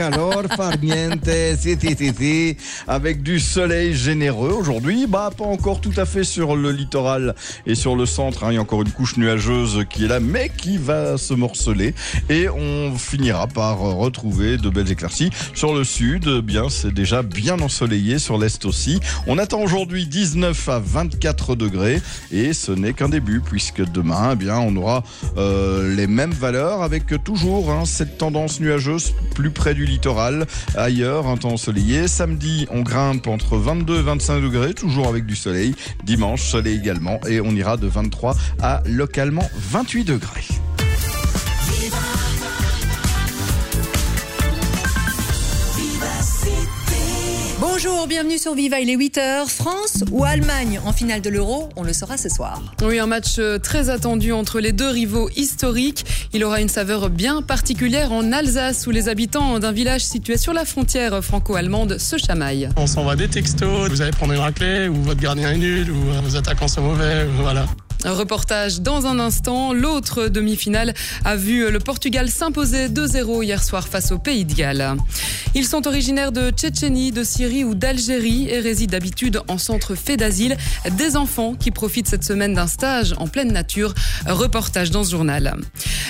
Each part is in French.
Calor farniente, si, si, si, si, avec du soleil généreux aujourd'hui. Bah, pas encore tout à fait sur le littoral et sur le centre. hein. Il y a encore une couche nuageuse qui est là, mais qui va se morceler. Et on finira par retrouver de belles éclaircies. Sur le sud, bien, c'est déjà bien ensoleillé. Sur l'est aussi. On attend aujourd'hui 19 à 24 degrés. Et ce n'est qu'un début, puisque demain, eh bien, on aura euh, les mêmes valeurs avec toujours hein, cette tendance nuageuse plus près du littoral. Ailleurs, un temps ensoleillé. Samedi, on grimpe entre 22 et 25 degrés, toujours avec du soleil. Dimanche, soleil également. Et on ira de 23 à localement 28 degrés. Bonjour, bienvenue sur Viva, il est 8h. France ou Allemagne en finale de l'Euro On le saura ce soir. Oui, un match euh, très attendu entre les deux rivaux historiques. Il aura une saveur bien particulière en Alsace où les habitants d'un village situé sur la frontière franco-allemande se chamaillent. On s'envoie des textos, vous allez prendre une raclée, ou votre gardien est nul, ou euh, vos attaquants sont mauvais, voilà. Reportage dans un instant. L'autre demi-finale a vu le Portugal s'imposer 2-0 hier soir face au Pays de Galles. Ils sont originaires de Tchétchénie, de Syrie ou d'Algérie et résident d'habitude en centre fait d'asile. Des enfants qui profitent cette semaine d'un stage en pleine nature. Reportage dans ce journal.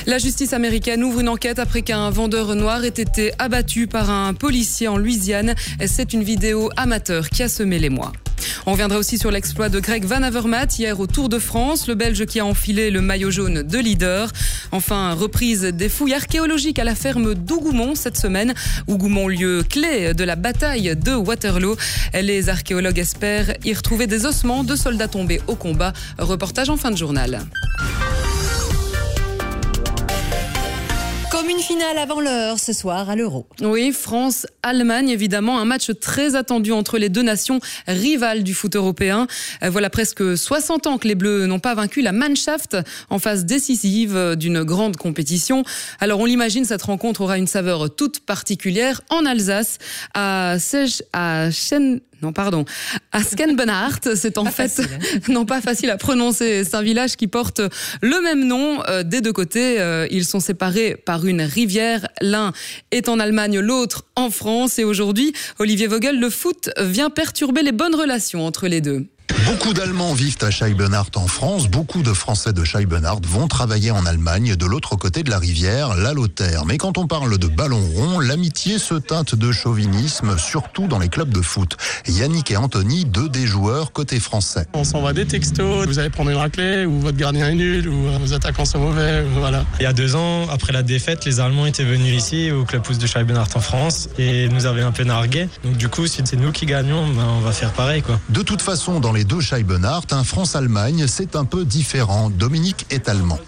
La justice américaine ouvre une enquête après qu'un vendeur noir ait été abattu par un policier en Louisiane. C'est une vidéo amateur qui a semé les mois. On reviendra aussi sur l'exploit de Greg Van Avermaet hier au Tour de France, le Belge qui a enfilé le maillot jaune de leader. Enfin, reprise des fouilles archéologiques à la ferme d'Ougoumont cette semaine. Ougoumont, lieu clé de la bataille de Waterloo. Les archéologues espèrent y retrouver des ossements de soldats tombés au combat. Reportage en fin de journal. Finale avant l'heure ce soir à l'Euro. Oui, France-Allemagne, évidemment, un match très attendu entre les deux nations rivales du foot européen. Euh, Voilà presque 60 ans que les Bleus n'ont pas vaincu la Mannschaft en phase décisive d'une grande compétition. Alors on l'imagine, cette rencontre aura une saveur toute particulière en Alsace, à Sech, à Schen, non, pardon, à Skenbenhardt. C'est en fait, facile, non pas facile à prononcer. C'est un village qui porte le même nom euh, des deux côtés. Euh, ils sont séparés par une rivière. L'un est en Allemagne, l'autre en France. Et aujourd'hui, Olivier Vogel, le foot vient perturber les bonnes relations entre les deux. Beaucoup d'Allemands vivent à Scheibenhardt en France. Beaucoup de Français de Scheibenhardt vont travailler en Allemagne, de l'autre côté de la rivière, la Lothaire. Mais quand on parle de ballon rond, l'amitié se teinte de chauvinisme, surtout dans les clubs de foot. Yannick et Anthony, deux des joueurs côté français. On s'envoie des textos, vous allez prendre une raclée, ou votre gardien est nul, ou euh, vos attaquants sont mauvais, voilà. Il y a deux ans, après la défaite, les Allemands étaient venus ici au club pouce de Scheibenhardt en France et nous avaient un peu nargué. Donc du coup, si c'est nous qui gagnons, ben, on va faire pareil quoi. De toute façon, dans les deux Scheibenhardt, un France-Allemagne, c'est un peu différent. Dominique est allemand.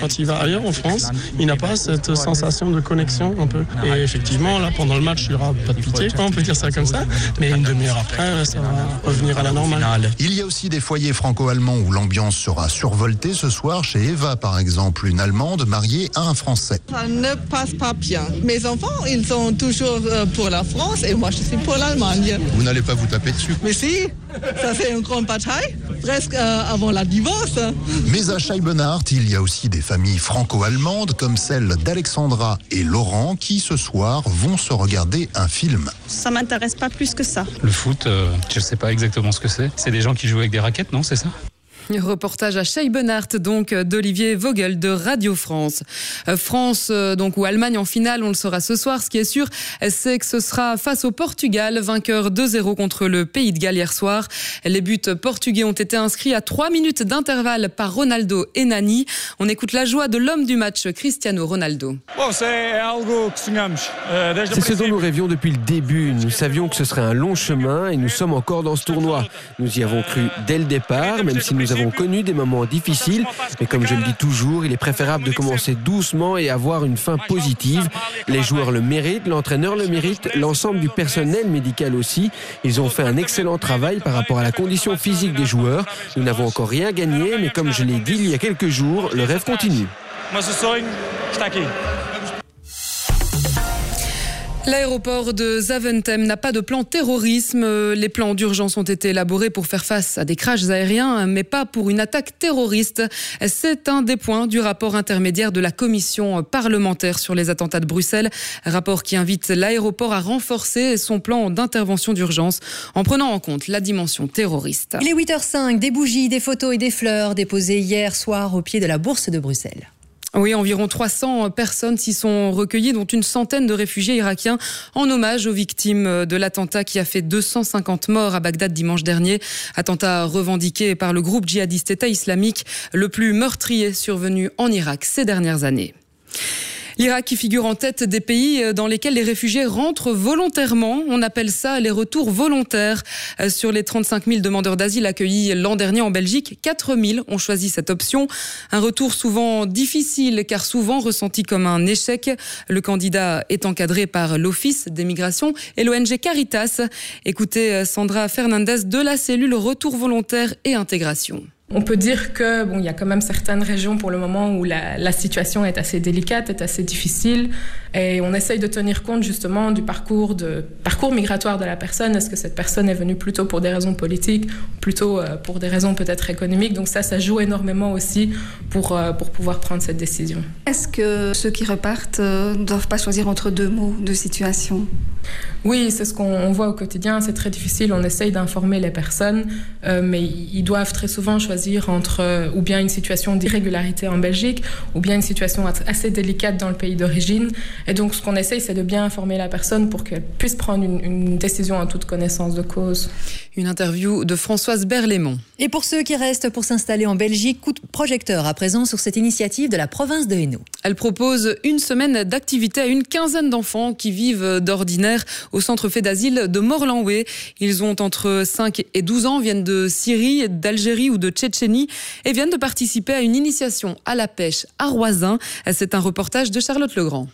Quand il va ailleurs en France, il n'a pas cette sensation de connexion un peu. Et effectivement, là, pendant le match, il n'y aura pas de pitié, on peut dire ça comme ça. Mais une demi-heure après, ça va revenir à la normale. Il y a aussi des foyers franco-allemands où l'ambiance sera survoltée ce soir. Chez Eva, par exemple, une Allemande mariée à un Français. Ça ne passe pas bien. Mes enfants, ils sont toujours euh, pour la France et moi je suis pour l'Allemagne. Vous n'allez pas vous taper dessus. Mais si, ça c'est une grande bataille, presque euh, avant la divorce. Mais à Scheibenhardt, il y a aussi des familles franco-allemandes comme celle d'Alexandra et Laurent qui ce soir vont se regarder un film. Ça m'intéresse pas plus que ça. Le foot, euh, je sais pas exactement ce que c'est. C'est des gens qui jouent avec des raquettes, non C'est ça? Reportage à Scheibenhardt, donc d'Olivier Vogel de Radio France. Euh, France, euh, donc ou Allemagne en finale, on le saura ce soir. Ce qui est sûr, c'est que ce sera face au Portugal, vainqueur 2-0 contre le Pays de Galles hier soir. Les buts portugais ont été inscrits à 3 minutes d'intervalle par Ronaldo et Nani. On écoute la joie de l'homme du match, Cristiano Ronaldo. C'est ce dont nous rêvions depuis le début. Nous savions que ce serait un long chemin et nous sommes encore dans ce tournoi. Nous y avons cru dès le départ, même si nous avons connu des moments difficiles. Mais comme je le dis toujours, il est préférable de commencer doucement et avoir une fin positive. Les joueurs le méritent, l'entraîneur le mérite, l'ensemble du personnel médical aussi. Ils ont fait un excellent travail par rapport à la condition physique des joueurs. Nous n'avons encore rien gagné, mais comme je l'ai dit il y a quelques jours, le rêve continue. L'aéroport de Zaventem n'a pas de plan terrorisme. Les plans d'urgence ont été élaborés pour faire face à des crashs aériens, mais pas pour une attaque terroriste. C'est un des points du rapport intermédiaire de la commission parlementaire sur les attentats de Bruxelles. Rapport qui invite l'aéroport à renforcer son plan d'intervention d'urgence en prenant en compte la dimension terroriste. Il est 8h05, des bougies, des photos et des fleurs déposées hier soir au pied de la bourse de Bruxelles. Oui, environ 300 personnes s'y sont recueillies, dont une centaine de réfugiés irakiens, en hommage aux victimes de l'attentat qui a fait 250 morts à Bagdad dimanche dernier. Attentat revendiqué par le groupe djihadiste État islamique, le plus meurtrier survenu en Irak ces dernières années. L'Irak figure en tête des pays euh, dans lesquels les réfugiés rentrent volontairement. On appelle ça les retours volontaires. Euh, sur les 35 000 demandeurs d'asile accueillis l'an dernier en Belgique, 4 000 ont choisi cette option. Un retour souvent difficile car souvent ressenti comme un échec. Le candidat est encadré par l'Office des migrations et l'ONG Caritas. Écoutez euh, Sandra Fernandez de la cellule Retour volontaire et intégration. On peut dire que bon, il y a quand même certaines régions pour le moment où la, la, situation est assez délicate, est assez difficile, et on essaye de tenir compte justement du parcours de parcours migratoire de la personne. Est-ce que cette personne est venue plutôt pour des raisons politiques, plutôt euh, pour des raisons peut-être économiques? Donc ça, ça joue énormément aussi pour euh, pour pouvoir prendre cette décision. Est-ce que ceux qui repartent euh, ne doivent pas choisir entre deux mots de situation? Oui, c'est ce qu'on voit au quotidien. C'est très difficile. On essaye d'informer les personnes, euh, mais ils doivent très souvent choisir entre euh, ou bien une situation d'irrégularité en Belgique ou bien une situation assez délicate dans le pays d'origine. Et donc ce qu'on essaye, c'est de bien informer la personne pour qu'elle puisse prendre une, une, décision en toute connaissance de cause. Une interview de Françoise Berlémont. Et pour ceux qui restent pour s'installer en Belgique, coup de projecteur à présent sur cette initiative de la province de Hainaut. Elle propose une semaine d'activité à une quinzaine d'enfants qui vivent d'ordinaire au centre fait d'asile de Morlanway. Ils ont entre 5 et 12 ans, viennent de Syrie, d'Algérie ou de Tchétchénie et viennent de participer à une initiation à la pêche à Roisin. C'est un reportage de Charlotte Legrand.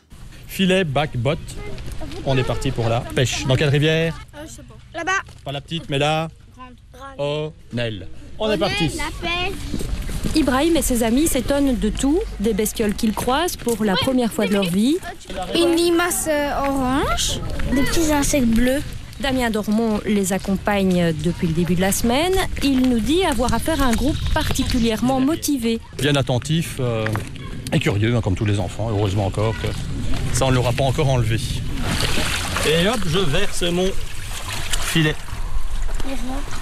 Filet, bac, botte. On est parti pour la pêche. Dans quelle rivière Là-bas. Pas la petite, mais là. Oh, Nel. On est parti. Ibrahim et ses amis s'étonnent de tout, des bestioles qu'ils croisent pour la première fois de leur vie. Une limace orange, des petits insectes bleus. Damien Dormont les accompagne depuis le début de la semaine. Il nous dit avoir affaire à un groupe particulièrement motivé. Bien attentif euh, et curieux, hein, comme tous les enfants. Heureusement encore que ça, on ne l'aura pas encore enlevé. Et hop, je verse mon filet.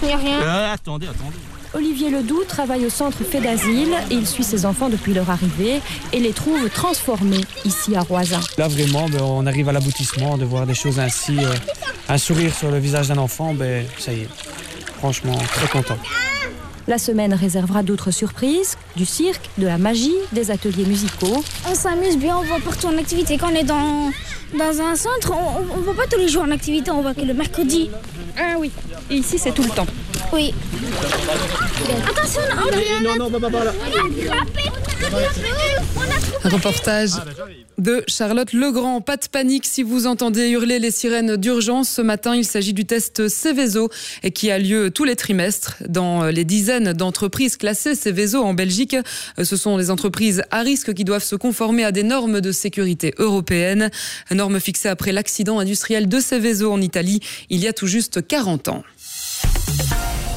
Il n'y a rien. Euh, attendez, attendez. Olivier Ledoux travaille au centre fait d'asile. Il suit ses enfants depuis leur arrivée et les trouve transformés ici à Roisin. Là vraiment, ben, on arrive à l'aboutissement de voir des choses ainsi. Euh, un sourire sur le visage d'un enfant, ben, ça y est. Franchement, très content. La semaine réservera d'autres surprises, du cirque, de la magie, des ateliers musicaux. On s'amuse bien, on voit partout en activité. Quand on est dans, dans un centre, on ne voit pas tous les jours en activité, on voit que le mercredi. Ah oui, et ici c'est tout le temps. Oui. Attention, on a Non, non, pas par là. Un reportage de Charlotte Legrand. Pas de panique si vous entendez hurler les sirènes d'urgence. Ce matin, il s'agit du test Céveso et qui a lieu tous les trimestres dans les dizaines d'entreprises classées Céveso en Belgique. Ce sont les entreprises à risque qui doivent se conformer à des normes de sécurité européennes. Normes fixées après l'accident industriel de Céveso en Italie il y a tout juste 40 ans.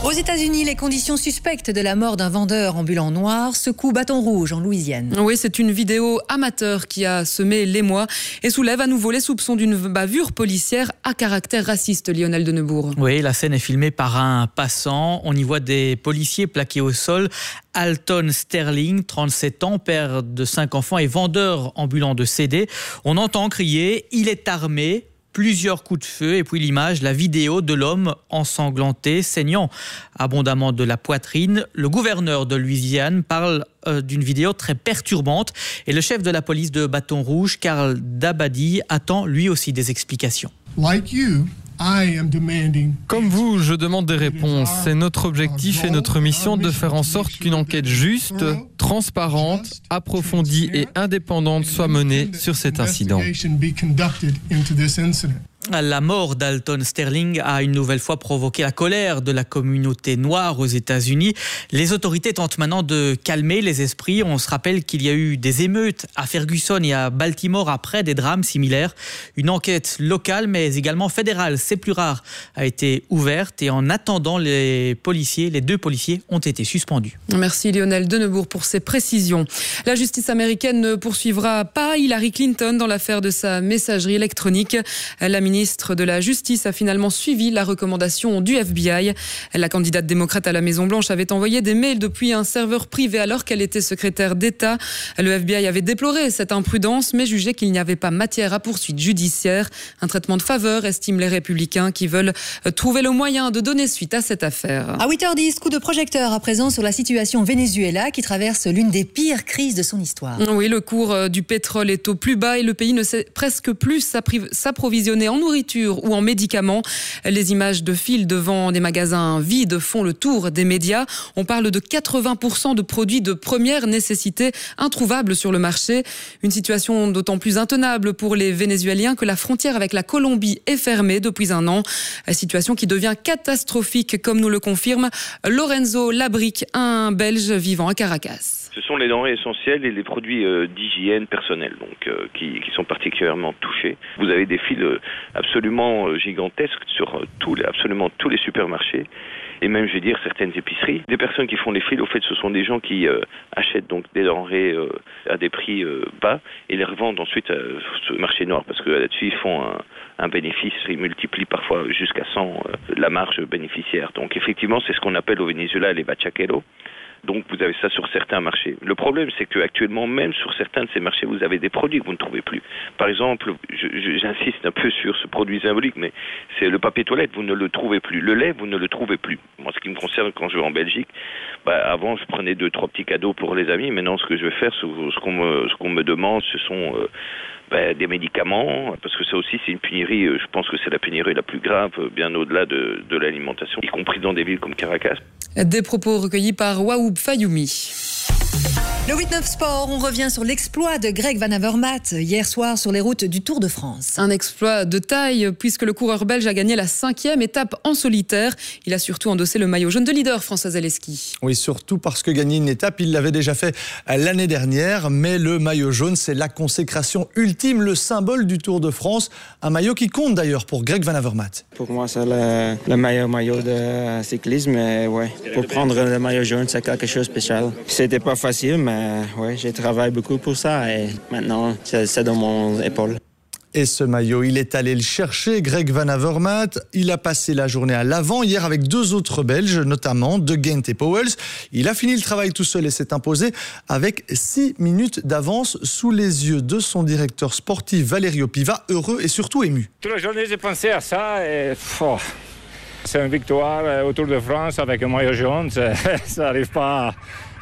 Aux États-Unis, les conditions suspectes de la mort d'un vendeur ambulant noir secouent bâton rouge en Louisiane. Oui, c'est une vidéo amateur qui a semé l'émoi et soulève à nouveau les soupçons d'une bavure policière à caractère raciste, Lionel de Neubourg. Oui, la scène est filmée par un passant. On y voit des policiers plaqués au sol. Alton Sterling, 37 ans, père de cinq enfants et vendeur ambulant de CD. On entend crier « Il est armé !» Plusieurs coups de feu et puis l'image, la vidéo de l'homme ensanglanté, saignant abondamment de la poitrine. Le gouverneur de Louisiane parle euh, d'une vidéo très perturbante et le chef de la police de Bâton Rouge, Karl Dabadi, attend lui aussi des explications. Comme vous, je demande des réponses. C'est notre objectif et notre mission de faire en sorte qu'une enquête juste, transparente, approfondie et indépendante soit menée sur cet incident. La mort d'Alton Sterling a une nouvelle fois provoqué la colère de la communauté noire aux États-Unis. Les autorités tentent maintenant de calmer les esprits. On se rappelle qu'il y a eu des émeutes à Ferguson et à Baltimore après des drames similaires. Une enquête locale mais également fédérale, c'est plus rare, a été ouverte et en attendant les policiers, les deux policiers ont été suspendus. Merci Lionel Denebourg pour ces précisions. La justice américaine ne poursuivra pas Hillary Clinton dans l'affaire de sa messagerie électronique. La ministre de la Justice a finalement suivi la recommandation du FBI. La candidate démocrate à la Maison-Blanche avait envoyé des mails depuis un serveur privé alors qu'elle était secrétaire d'État. Le FBI avait déploré cette imprudence mais jugé qu'il n'y avait pas matière à poursuite judiciaire. Un traitement de faveur, estiment les républicains qui veulent trouver le moyen de donner suite à cette affaire. À 8h10, coup de projecteur à présent sur la situation Venezuela qui traverse l'une des pires crises de son histoire. Oui, le cours du pétrole est au plus bas et le pays ne sait presque plus s'approvisionner en nourriture ou en médicaments. Les images de fils devant des magasins vides font le tour des médias. On parle de 80% de produits de première nécessité introuvables sur le marché. Une situation d'autant plus intenable pour les Vénézuéliens que la frontière avec la Colombie est fermée depuis un an. Situation qui devient catastrophique, comme nous le confirme Lorenzo Labrique, un Belge vivant à Caracas. Ce sont les denrées essentielles et les produits euh, d'hygiène personnelle donc, euh, qui, sont particulièrement touchés. Vous avez des files euh, absolument gigantesques sur absolument tous les supermarchés et même je vais dire certaines épiceries. Les personnes qui font les files, au fait, ce sont des gens qui achètent donc des denrées à des prix bas et les revendent ensuite sur le marché noir parce que là-dessus ils font un, un, bénéfice, ils multiplient parfois jusqu'à 100 la marge bénéficiaire. Donc effectivement, c'est ce qu'on appelle au Venezuela les bachaqueros. Donc vous avez ça sur certains marchés. Le problème, c'est qu'actuellement, même sur certains de ces marchés, vous avez des produits que vous ne trouvez plus. Par exemple, j'insiste un peu sur ce produit symbolique, mais c'est le papier toilette, vous ne le trouvez plus. Le lait, vous ne le trouvez plus. Moi, ce qui me concerne, quand je vais en Belgique, bah, avant, je prenais deux, trois petits cadeaux pour les amis. Maintenant, ce que je vais faire, ce qu'on me, demande, ce sont euh, bah, des médicaments, parce que ça aussi, c'est une pénurie. Je pense que c'est la pénurie la plus grave, bien au-delà de, de l'alimentation, y compris dans des villes comme Caracas. Des propos recueillis par Waoub Fayoumi. Le 8-9 Sport, on revient sur l'exploit de Greg Van Avermaet hier soir sur les routes du Tour de France. Un exploit de taille puisque le coureur belge a gagné la cinquième étape en solitaire. Il a surtout endossé le maillot jaune de leader, François Zaleski. Oui, surtout parce que gagner une étape, il l'avait déjà fait l'année dernière. Mais le maillot jaune, c'est la consécration ultime, le symbole du Tour de France. Un maillot qui compte d'ailleurs pour Greg Van Avermaet. Pour moi, c'est le, le, meilleur maillot de cyclisme. Ouais, pour prendre le maillot jaune, c'est quelque chose de spécial. C'était pas facile, mais ouais, j'ai travaillé beaucoup pour ça et maintenant c'est dans mon épaule. Et ce maillot, il est allé le chercher, Greg Van Avermaet. Il a passé la journée à l'avant hier avec deux autres Belges, notamment De Gent et Powells. Il a fini le travail tout seul et s'est imposé avec six minutes d'avance sous les yeux de son directeur sportif Valerio Piva, heureux et surtout ému. Toute la journée, j'ai pensé à ça et... Oh. C'est une victoire au Tour de France avec un maillot jaune. Ça n'arrive pas.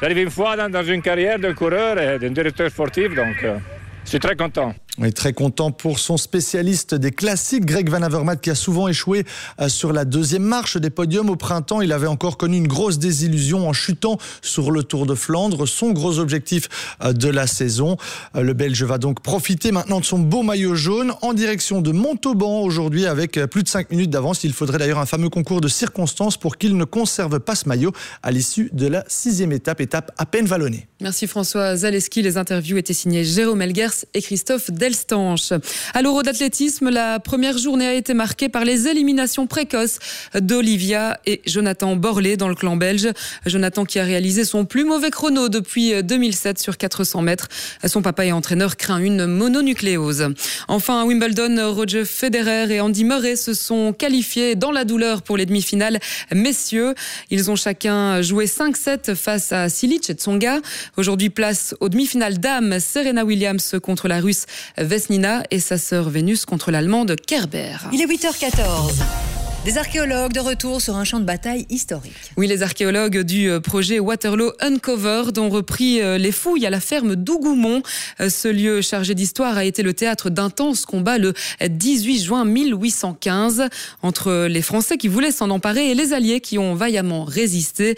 Arrive une fois dans, une carrière d'un coureur et d'un directeur sportif, donc euh, je suis très content. On est très content pour son spécialiste des classiques, Greg Van Avermaet, qui a souvent échoué sur la deuxième marche des podiums au printemps. Il avait encore connu une grosse désillusion en chutant sur le Tour de Flandre, son gros objectif de la saison. Le Belge va donc profiter maintenant de son beau maillot jaune en direction de Montauban aujourd'hui avec plus de 5 minutes d'avance. Il faudrait d'ailleurs un fameux concours de circonstances pour qu'il ne conserve pas ce maillot à l'issue de la sixième étape, étape à peine vallonnée. Merci François Zaleski. Les interviews étaient signées Jérôme Elgers et Christophe Delstanche. À l'Euro d'athlétisme, la première journée a été marquée par les éliminations précoces d'Olivia et Jonathan Borlé dans le clan belge. Jonathan qui a réalisé son plus mauvais chrono depuis 2007 sur 400 mètres. Son papa et entraîneur craint une mononucléose. Enfin, à Wimbledon, Roger Federer et Andy Murray se sont qualifiés dans la douleur pour les demi-finales messieurs. Ils ont chacun joué 5-7 face à Silic et Tsonga. Aujourd'hui, place aux demi-finales dames, Serena Williams contre la russe Vesnina et sa sœur Vénus contre l'allemande Kerber. Il est 8h14. Des archéologues de retour sur un champ de bataille historique. Oui, les archéologues du euh, projet Waterloo Uncovered ont repris euh, les fouilles à la ferme d'Ougoumont. Euh, ce lieu chargé d'histoire a été le théâtre d'intenses combats le 18 juin 1815 entre les Français qui voulaient s'en emparer et les Alliés qui ont vaillamment résisté.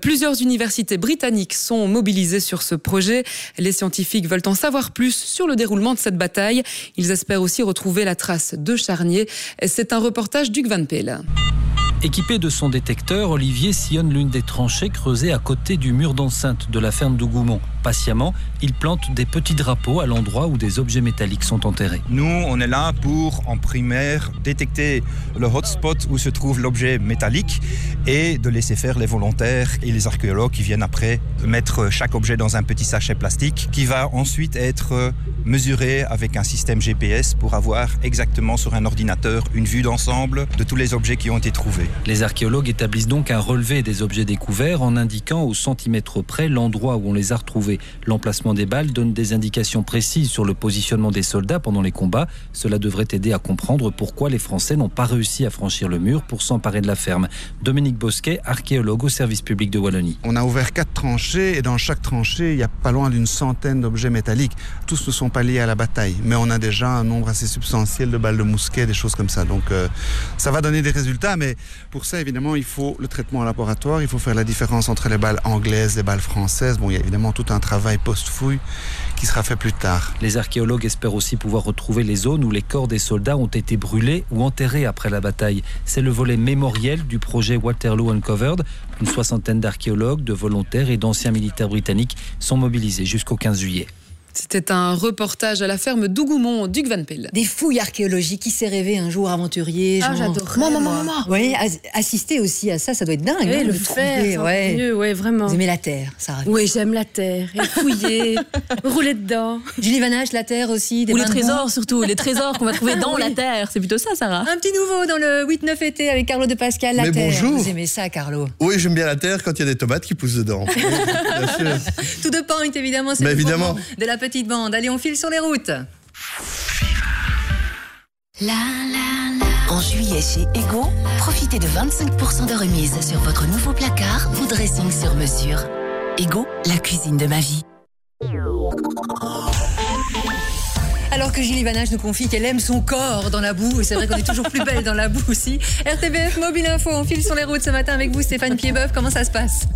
Plusieurs universités britanniques sont mobilisées sur ce projet. Les scientifiques veulent en savoir plus sur le déroulement de cette bataille. Ils espèrent aussi retrouver la trace de charnier. C'est un reportage d'Hugues Van Peel. Équipé de son détecteur, Olivier sillonne l'une des tranchées creusées à côté du mur d'enceinte de la ferme d'Ougoumont. Patiemment, il plante des petits drapeaux à l'endroit où des objets métalliques sont enterrés. Nous, on est là pour, en primaire, détecter le hotspot où se trouve l'objet métallique et de laisser faire les volontaires et les archéologues qui viennent après mettre chaque objet dans un petit sachet plastique qui va ensuite être mesuré avec un système GPS pour avoir exactement sur un ordinateur une vue d'ensemble de tous les objets qui ont été trouvés. Les archéologues établissent donc un relevé des objets découverts en indiquant au centimètre près l'endroit où on les a retrouvés. L'emplacement des balles donne des indications précises sur le positionnement des soldats pendant les combats. Cela devrait aider à comprendre pourquoi les Français n'ont pas réussi à franchir le mur pour s'emparer de la ferme. Dominique Bosquet, archéologue au service public de Wallonie. On a ouvert quatre tranchées et dans chaque tranchée, il y a pas loin d'une centaine d'objets métalliques. Tous ne sont pas liés à la bataille, mais on a déjà un nombre assez substantiel de balles de mousquet, des choses comme ça. Donc euh, ça va donner des résultats, mais pour ça, évidemment, il faut le traitement en laboratoire, il faut faire la différence entre les balles anglaises les balles françaises. Bon, il y a évidemment tout un travail post-fouille qui sera fait plus tard. Les archéologues espèrent aussi pouvoir retrouver les zones où les corps des soldats ont été brûlés ou enterrés après la bataille. C'est le volet mémoriel du projet Waterloo Uncovered. Une soixantaine d'archéologues, de volontaires et d'anciens militaires britanniques sont mobilisés jusqu'au 15 juillet. C'était un reportage à la ferme d'Ougoumont, Duc Van Pell. Des fouilles archéologiques qui s'est rêvé un jour aventurier. Ah, j'adore. Maman, maman, maman. Oui, assister aussi à ça, ça doit être dingue. Oui, hein, le faire, ouais. mieux, ouais, vraiment. Vous aimez la terre, Sarah Oui, j'aime la terre. Et fouiller, rouler dedans. Julie Vanache, la terre aussi. Des Ou les de trésors surtout, les trésors qu'on va trouver dans Oui. la terre. C'est plutôt ça, Sarah. Un petit nouveau dans le 8-9 été avec Carlo de Pascal, la Mais terre. bonjour. Vous aimez ça, Carlo Oui, j'aime bien la terre quand il y a des tomates qui poussent dedans. Oui, bien sûr. Tout de point, évidemment, c'est Mais évidemment. de la petite bande. Allez, on file sur les routes. En juillet chez Ego, profitez de 25% de remise sur votre nouveau placard ou dressing sur mesure. Ego, la cuisine de ma vie. Alors que Julie Vanache nous confie qu'elle aime son corps dans la boue, et c'est vrai qu'on est toujours plus belle dans la boue aussi. RTBF Mobile Info, on file sur les routes ce matin avec vous, Stéphane Piedboeuf. Comment ça se passe?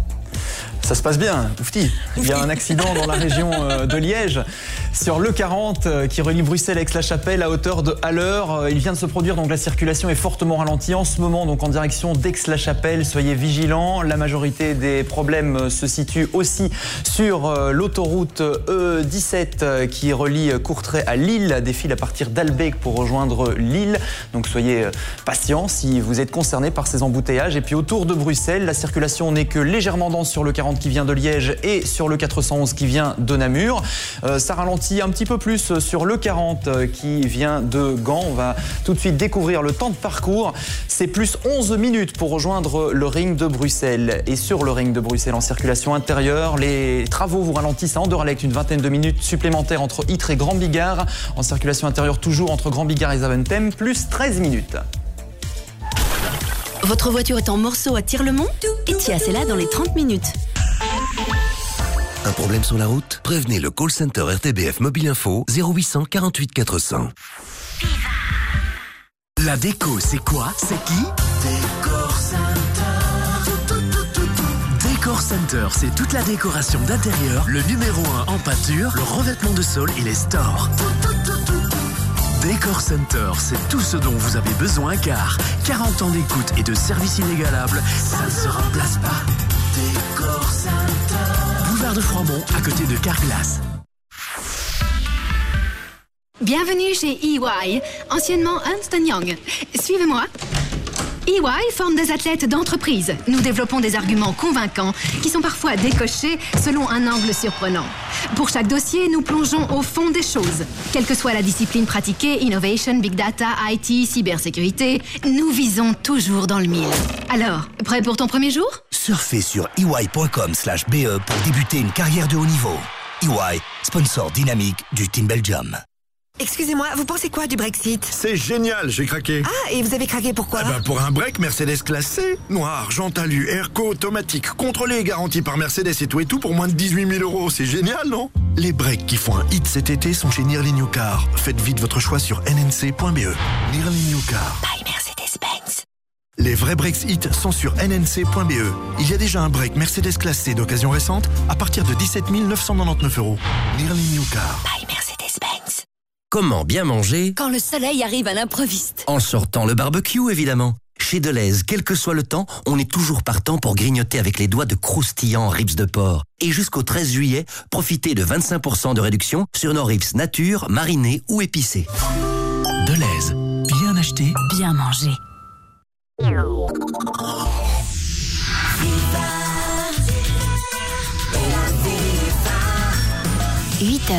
Ça se passe bien, oufti. Il y a un accident dans la région euh, de Liège sur l'E40 euh, qui relie Bruxelles avec la Chapelle à hauteur de Haller. Euh, Il vient de se produire, donc la circulation est fortement ralentie en ce moment, donc en direction d'Aix-la-Chapelle. Soyez vigilants. La majorité des problèmes se situent aussi sur l'autoroute E17 euh, qui relie Courtrai à Lille, des fils à partir d'Albec pour rejoindre Lille. Donc soyez patients si vous êtes concernés par ces embouteillages. Et puis autour de Bruxelles, la circulation n'est que légèrement dense sur le 40 qui vient de Liège et sur le 411 qui vient de Namur. Euh, ça ralentit un petit peu plus sur le 40 euh, qui vient de Gand. On va tout de suite découvrir le temps de parcours. C'est plus 11 minutes pour rejoindre le ring de Bruxelles. Et sur le ring de Bruxelles en circulation intérieure, les travaux vous ralentissent à Anderlecht une vingtaine de minutes supplémentaires entre Ytre et Grand Bigard. En circulation intérieure toujours entre Grand Bigard et Zaventem, plus 13 minutes. Votre voiture est en morceaux à Tire-le-Mont Etias est là dans les 30 minutes. Un problème sur la route? Prévenez le call center RTBF Mobile Info 0800 48 400. La déco, c'est quoi? C'est qui? Décor Center. Décor Center, c'est toute la décoration d'intérieur, le numéro 1 en peinture, le revêtement de sol et les stores. Décor Center, c'est tout ce dont vous avez besoin car 40 ans d'écoute et de service inégalable, ça ne se remplace pas. Décor Center. De Froidmont, à côté de Carglass. Bienvenue chez EY, anciennement Ernst Young. Suivez-moi. EY forme des athlètes d'entreprise. Nous développons des arguments convaincants qui sont parfois décochés selon un angle surprenant. Pour chaque dossier, nous plongeons au fond des choses. Quelle que soit la discipline pratiquée, innovation, big data, IT, cybersécurité, nous visons toujours dans le mille. Alors, prêt pour ton premier jour? Surfez sur ey.com slash BE pour débuter une carrière de haut niveau. EY, sponsor dynamique du Team Belgium. Excusez-moi, vous pensez quoi du Brexit? C'est génial, j'ai craqué. Ah, et vous avez craqué pourquoi? Eh ben, pour un break Mercedes classé. Noir, Jean Talu, Airco, automatique, contrôlé et garanti par Mercedes et tout et tout pour moins de 18 000 euros. C'est génial, non? Les breaks qui font un hit cet été sont chez Nearly New Car. Faites vite votre choix sur nnc.be. Nearly New Car. By Mercedes-Benz. Les vrais breaks hits sont sur nnc.be. Il y a déjà un break Mercedes classé d'occasion récente à partir de 17 999 euros. Nearly New Car. By Mercedes-Benz. Comment bien manger Quand le soleil arrive à l'improviste. En sortant le barbecue, évidemment. Chez Deleuze, quel que soit le temps, on est toujours partant pour grignoter avec les doigts de croustillants ribs de porc. Et jusqu'au 13 juillet, profitez de 25% de réduction sur nos ribs nature, marinés ou épicés. Deleuze, bien acheté, Bien mangé. 8h,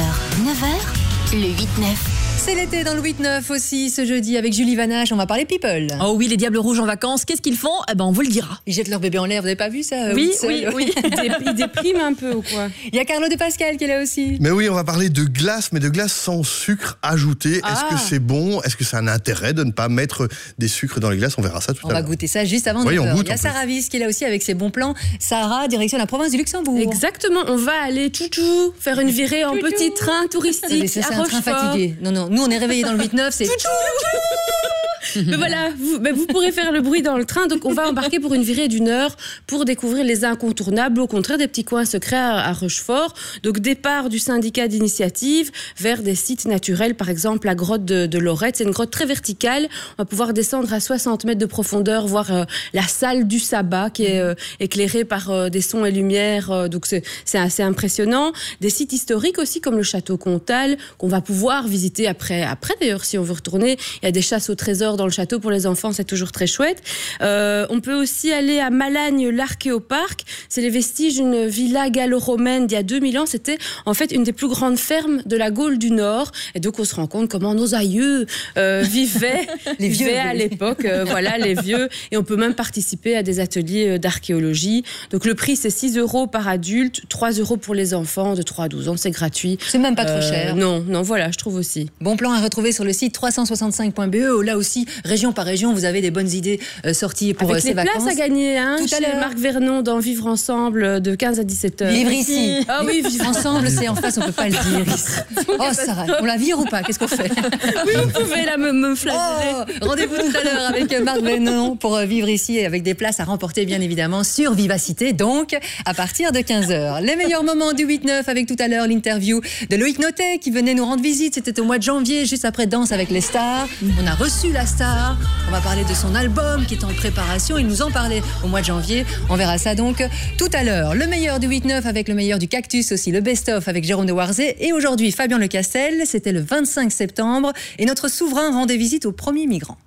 9h, le 8-9. C'est l'été dans le 8-9 aussi ce jeudi avec Julie Vanache. On va parler people. Oh oui, les Diables Rouges en vacances, qu'est-ce qu'ils font? Eh ben, on vous le dira. Ils jettent leur bébé en l'air, vous n'avez pas vu ça Oui, Witzel oui, oui. Ils dé- ils dépriment un peu ou quoi? Il y a Carlo De Pascal qui est là aussi. Mais oui, on va parler de glace, mais de glace sans sucre ajouté. Ah. Est-ce que c'est bon? Est-ce que c'est un intérêt de ne pas mettre des sucres dans les glaces? On verra ça tout On à va l'heure. goûter ça juste avant de Oui, on goûte Il y a. Sarah Viss qui est là aussi avec ses bons plans. Sarah, direction la province du Luxembourg. Exactement, on va aller tchou faire une virée en petit train touristique Mais c'est un train fatigué. Non, non, nous on est réveillés dans le 8-9, c'est Mais voilà, vous, mais vous pourrez faire le bruit dans le train. Donc, on va embarquer pour une virée d'une heure pour découvrir les incontournables, au contraire des petits coins secrets à, à Rochefort. Donc, départ du syndicat d'initiative vers des sites naturels, par exemple la grotte de, de Lorette. C'est une grotte très verticale. On va pouvoir descendre à 60 mètres de profondeur, voir euh, la salle du sabbat qui est euh, éclairée par euh, des sons et lumières. donc, c'est c'est assez impressionnant. Des sites historiques aussi, comme le château Comtal, qu'on va pouvoir visiter après, après d'ailleurs, si on veut retourner. Il y a des chasses au trésor dans le château pour les enfants, c'est toujours très chouette. Euh, on peut aussi aller à Malagne, l'Archéoparc. C'est les vestiges d'une villa gallo-romaine d'il y a 2000 ans. C'était en fait une des plus grandes fermes de la Gaule du Nord. Et donc, on se rend compte comment nos aïeux euh, vivaient, Les vieux, vivaient à l'époque. euh, voilà, les vieux. Et on peut même participer à des ateliers d'archéologie. Donc, le prix, c'est 6 euros par adulte, 3 euros pour les enfants de 3 à 12 ans. C'est gratuit. C'est même pas trop cher. Non, non, voilà, je trouve aussi. Bon plan à retrouver sur le site 365.be. où Là aussi, région par région, vous avez des bonnes idées euh, sorties pour Avec euh, ces les vacances. places à gagner, hein, Tout à l'heure. Marc Vernon dans Vivre Ensemble euh, de 15 à 17 heures. Vivre ici. Ah oui, vivre ensemble, c'est en face, on peut pas le dire. Oh Sarah, on la vire ou pas? Qu'est-ce qu'on fait? Oui, vous pouvez là me, me flageller. Oh, Rendez-vous tout à l'heure avec Marc Venon pour vivre ici et avec des places à remporter bien évidemment sur Vivacité, donc à partir de 15h. Les meilleurs moments du 8-9 avec tout à l'heure l'interview de Loïc Notet qui venait nous rendre visite. C'était au mois de janvier, juste après Danse avec les stars. On a reçu la star. On va parler de son album qui est en préparation. Il nous en parlait au mois de janvier. On verra ça donc tout à l'heure. Le meilleur du 8-9 avec le meilleur du cactus aussi, le best-of avec Jérôme de Warzé. Et aujourd'hui, Fabien Le Castel. C'était le 25 septembre et notre souverain rendait visite aux premiers migrants.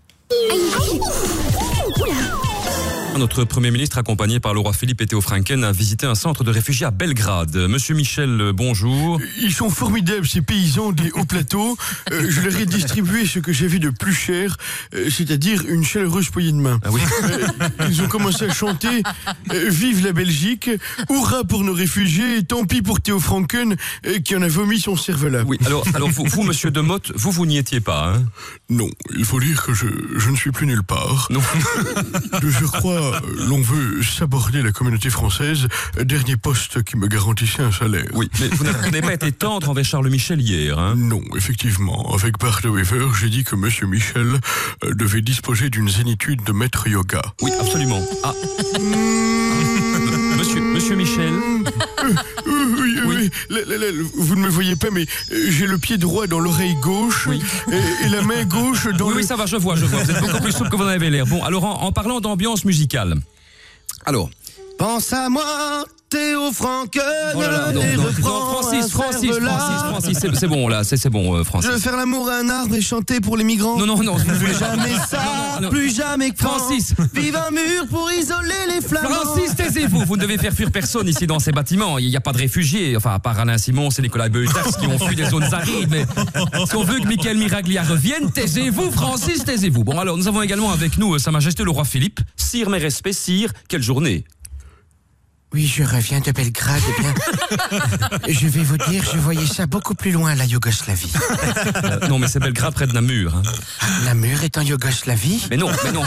Notre Premier ministre, accompagné par le roi Philippe et Théo Franken, a visité un centre de réfugiés à Belgrade. Monsieur Michel, euh, bonjour. Ils sont formidables, ces paysans des hauts plateaux. Euh, je leur ai distribué ce que j'ai vu de plus cher, euh, c'est-à-dire une chaleureuse poignée de main. Ah oui. Euh, ils ont commencé à chanter Vive la Belgique, hurrah pour nos réfugiés, tant pis pour Théo Franken qui en a vomi son cervelas. Oui, alors, alors vous, vous, monsieur Demotte, vous, vous n'y étiez pas, hein? Non, il faut dire que je, je ne suis plus nulle part. Non. De surcroît, euh, l'on veut saborder la communauté française, euh, dernier poste qui me garantissait un salaire. Oui, mais vous n'avez pas été tendre envers Charles Michel hier, hein? Non, effectivement. Avec Bart de Wever, j'ai dit que Monsieur Michel euh, devait disposer d'une zénitude de maître yoga. Oui, absolument. Ah. Monsieur, monsieur Michel? Euh, oui, oui, là, là, là, vous ne me voyez pas, mais euh, j'ai le pied droit dans l'oreille gauche et, et la main gauche dans Oui, le... oui, ça va, je vois, je vois. Vous êtes beaucoup plus souple que vous en avez l'air. Bon, alors en, en parlant d'ambiance musicale. Alors, Pense à moi, Théo Franken. oh là là, non, et non, reprends non, Francis, Francis. Francis, Francis, c'est- c'est bon là, c'est c'est bon, euh, Francis. Je veux faire l'amour à un arbre et chanter pour les migrants. Non, non, non, pas. Jamais ça, plus jamais quand. Francis. Vive un mur pour isoler les flammes. Francis, taisez-vous. Vous ne devez faire fuir personne ici dans ces bâtiments. Il n'y a pas de réfugiés. Enfin, à part Alain Simon et Nicolas Beutax qui ont fui des zones arides. Mais si on veut que Michael Miraglia revienne, taisez-vous, Francis, taisez-vous. Bon, alors, nous avons également avec nous euh, Sa Majesté le Roi Philippe. Sire, mes respects, sire, quelle journée Oui, je reviens de Belgrade. Eh bien, je vais vous dire, je voyais ça beaucoup plus loin, la Yougoslavie. Euh, non, mais c'est Belgrade près de Namur. Hein. Namur est en Yougoslavie Mais non, mais non.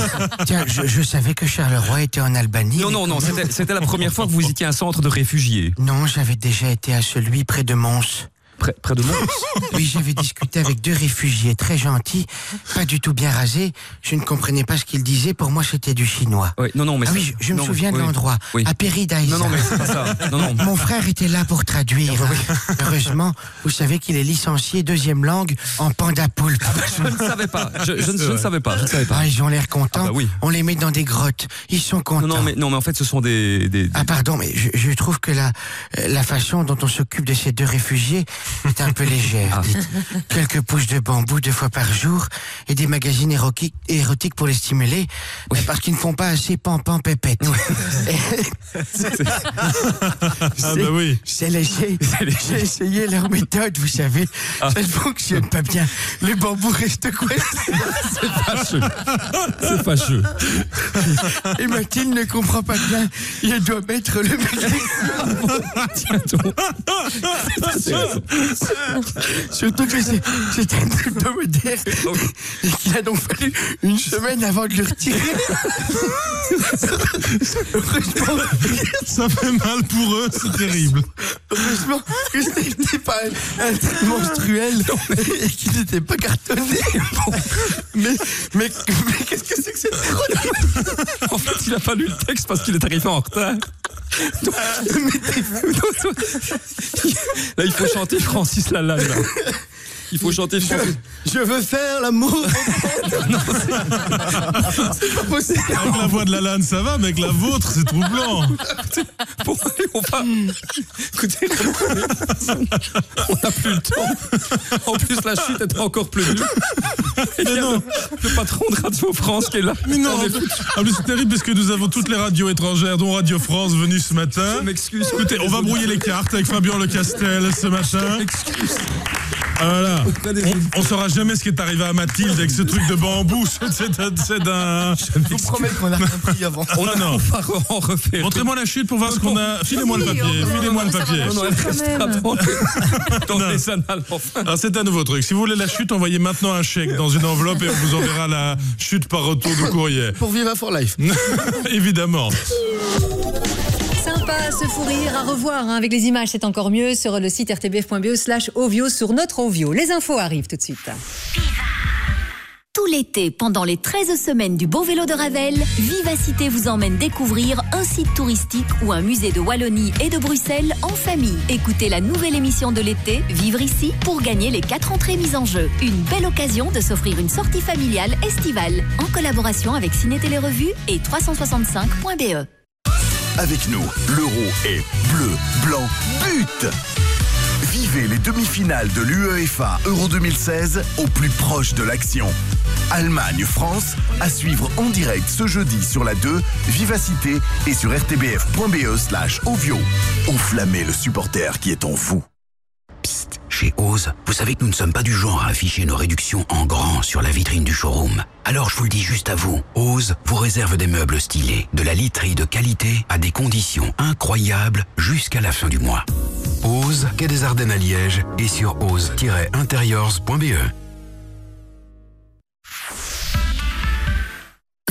Tiens, je, je savais que Charleroi était en Albanie. Non, non, non, c'était la première fois que vous étiez un centre de réfugiés. Non, j'avais déjà été à celui près de Mons. Près, près de Mons Oui, j'avais discuté avec deux réfugiés très gentils, pas du tout bien rasés. Je ne comprenais pas ce qu'ils disaient. Pour moi, c'était du chinois. Oui, non, non, mais ah ça- oui, je, je me souviens de l'endroit, oui. à Péridaïsa. Non, non, mais c'est pas ça. Non, non. Mon frère était là pour traduire. hein. Heureusement, vous savez qu'il est licencié deuxième langue en panda poulpe. Je ne savais pas. Je, je ne, je ne savais pas. Je ne savais pas. Ah, ils ont l'air contents. Ah bah oui. On les met dans des grottes. Ils sont contents. Non, non, mais, non, mais en fait, ce sont des. des- Ah pardon, mais je, je trouve que la, la façon dont on s'occupe de ces deux réfugiés est un peu légère. Ah. dites. Quelques pousses de bambou deux fois par jour et des magazines érotiques, pour les stimuler, mais parce qu'ils ne font pas assez pan-pan pépette. Ah bah oui. C'est léger. J'ai essayé leur méthode, vous savez. Ah. Ça ne fonctionne pas bien. Le bambou reste coincé. C'est fâcheux. C'est fâcheux. Et Mathilde ne comprend pas bien. Il doit mettre le Tiens donc. Surtout que c'est c'est un hebdomadaire et qu'il a donc fallu une semaine avant de le retirer. Heureusement, Ça fait mal pour eux, c'est terrible. heureusement que ce n'était pas un, un truc menstruel et qu'il n'était pas cartonné. Bon, mais mais, mais qu'est-ce que c'est que cette chronique En fait, il a pas lu le texte parce qu'il est arrivé en retard. Donc- Là, il faut chanter Francis Lalanne. Il faut chanter Francis. Je veux faire l'amour. C'est pas possible. Avec la voix de la lane, ça va, mais avec la vôtre, c'est troublant. Bon, allez, on va. Écoutez, on n'a plus le temps. En plus, la chute est encore plus dure. Et il y a le, le patron de Radio France qui est là. Mais non, On en plus, c'est terrible parce que nous avons toutes les radios étrangères, dont Radio France, venues ce matin. Je m'excuse. Écoutez, on va brouiller les cartes avec Fabien Le Castel ce matin. Excuse. Voilà. On, on saura jamais ce qui est arrivé à Mathilde avec ce truc de bambou. C'est- d'un. Je vous promets qu'on a compris avant. On a, non. On va re- en refaire. Montrez-moi la chute pour voir ce qu'on a. Filez-moi le papier. Filez-moi le papier. Non, non. Alors c'est un nouveau truc. Si vous voulez la chute, envoyez maintenant un chèque dans une enveloppe et on vous enverra la chute par retour de courrier. Pour Viva for Life. Évidemment. Sympa ce fou à revoir hein, avec les images, c'est encore mieux sur le site rtbf.be slash ovio sur notre ovio. Les infos arrivent tout de suite. Tout l'été, pendant les 13 semaines du Beau Vélo de Ravel, Vivacité vous emmène découvrir un site touristique ou un musée de Wallonie et de Bruxelles en famille. Écoutez la nouvelle émission de l'été, Vivre ici, pour gagner les 4 entrées mises en jeu. Une belle occasion de s'offrir une sortie familiale estivale, en collaboration avec Ciné Télé Revue et 365.be. Avec nous, l'euro est bleu, blanc, but Vivez les demi-finales de l'UEFA Euro 2016 au plus proche de l'action. Allemagne-France, à suivre en direct ce jeudi sur la 2, Vivacité et sur rtbf.be slash ovio. Enflammez le supporter qui est en vous. Chez Ose, vous savez que nous ne sommes pas du genre à afficher nos réductions en grand sur la vitrine du showroom. Alors je vous le dis juste à vous, Ose vous réserve des meubles stylés, de la literie de qualité à des conditions incroyables jusqu'à la fin du mois. Ose, quai des Ardennes à Liège et sur ose-interiors.be.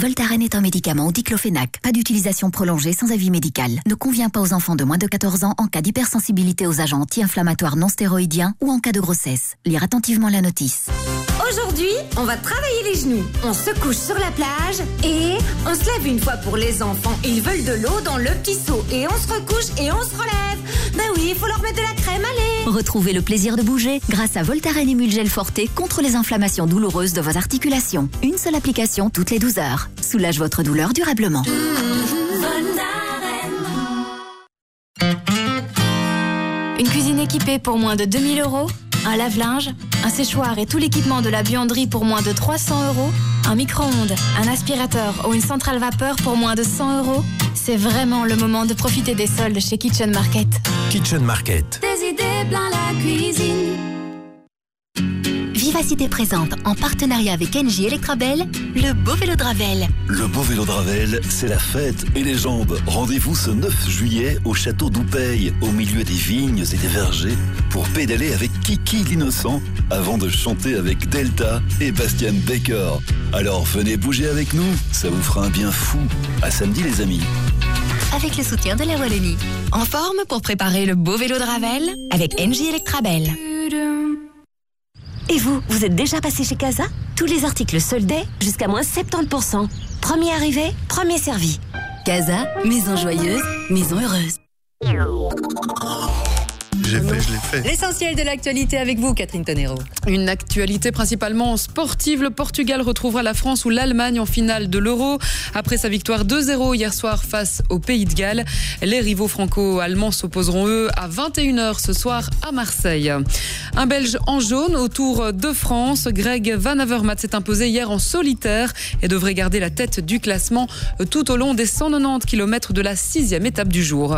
Voltaren est un médicament au diclofénac, pas d'utilisation prolongée sans avis médical. Ne convient pas aux enfants de moins de 14 ans en cas d'hypersensibilité aux agents anti-inflammatoires non stéroïdiens ou en cas de grossesse. Lire attentivement la notice. Aujourd'hui, on va travailler les genoux. On se couche sur la plage et on se lève une fois pour les enfants. Ils veulent de l'eau dans le petit seau et on se recouche et on se relève. Ben oui, il faut leur mettre de la crème, allez. Retrouvez le plaisir de bouger grâce à Voltaren Emulgel Forte contre les inflammations douloureuses de vos articulations. Une seule application toutes les 12 heures. Soulage votre douleur durablement. Une cuisine équipée pour moins de 2000 euros, un lave-linge, un séchoir et tout l'équipement de la buanderie pour moins de 300 euros, un micro-ondes, un aspirateur ou une centrale vapeur pour moins de 100 euros. C'est vraiment le moment de profiter des soldes chez Kitchen Market. Kitchen Market. Des idées plein la cuisine. Viva Vivacité présente, en partenariat avec NJ Electrabel, le beau vélo de Ravel. Le beau vélo de Ravel, c'est la fête et les jambes. Rendez-vous ce 9 juillet au château d'Oupeil, au milieu des vignes et des vergers, pour pédaler avec Kiki l'innocent, avant de chanter avec Delta et Bastian Baker. Alors venez bouger avec nous, ça vous fera un bien fou. À samedi les amis. Avec le soutien de la Wallonie. En forme pour préparer le beau vélo de Ravel avec NJ Electrabel. Et vous, vous êtes déjà passé chez Casa Tous les articles soldés jusqu'à moins 70%. Premier arrivé, premier servi. Casa, maison joyeuse, maison heureuse. J'ai fait, je l'ai fait. L'essentiel de l'actualité avec vous, Catherine Tonero. Une actualité principalement sportive. Le Portugal retrouvera la France ou l'Allemagne en finale de l'Euro. Après sa victoire 2-0 hier soir face au Pays de Galles, les rivaux franco-allemands s'opposeront eux à 21h ce soir à Marseille. Un Belge en jaune au Tour de France. Greg Van Avermaet s'est imposé hier en solitaire et devrait garder la tête du classement tout au long des 190 km de la sixième étape du jour.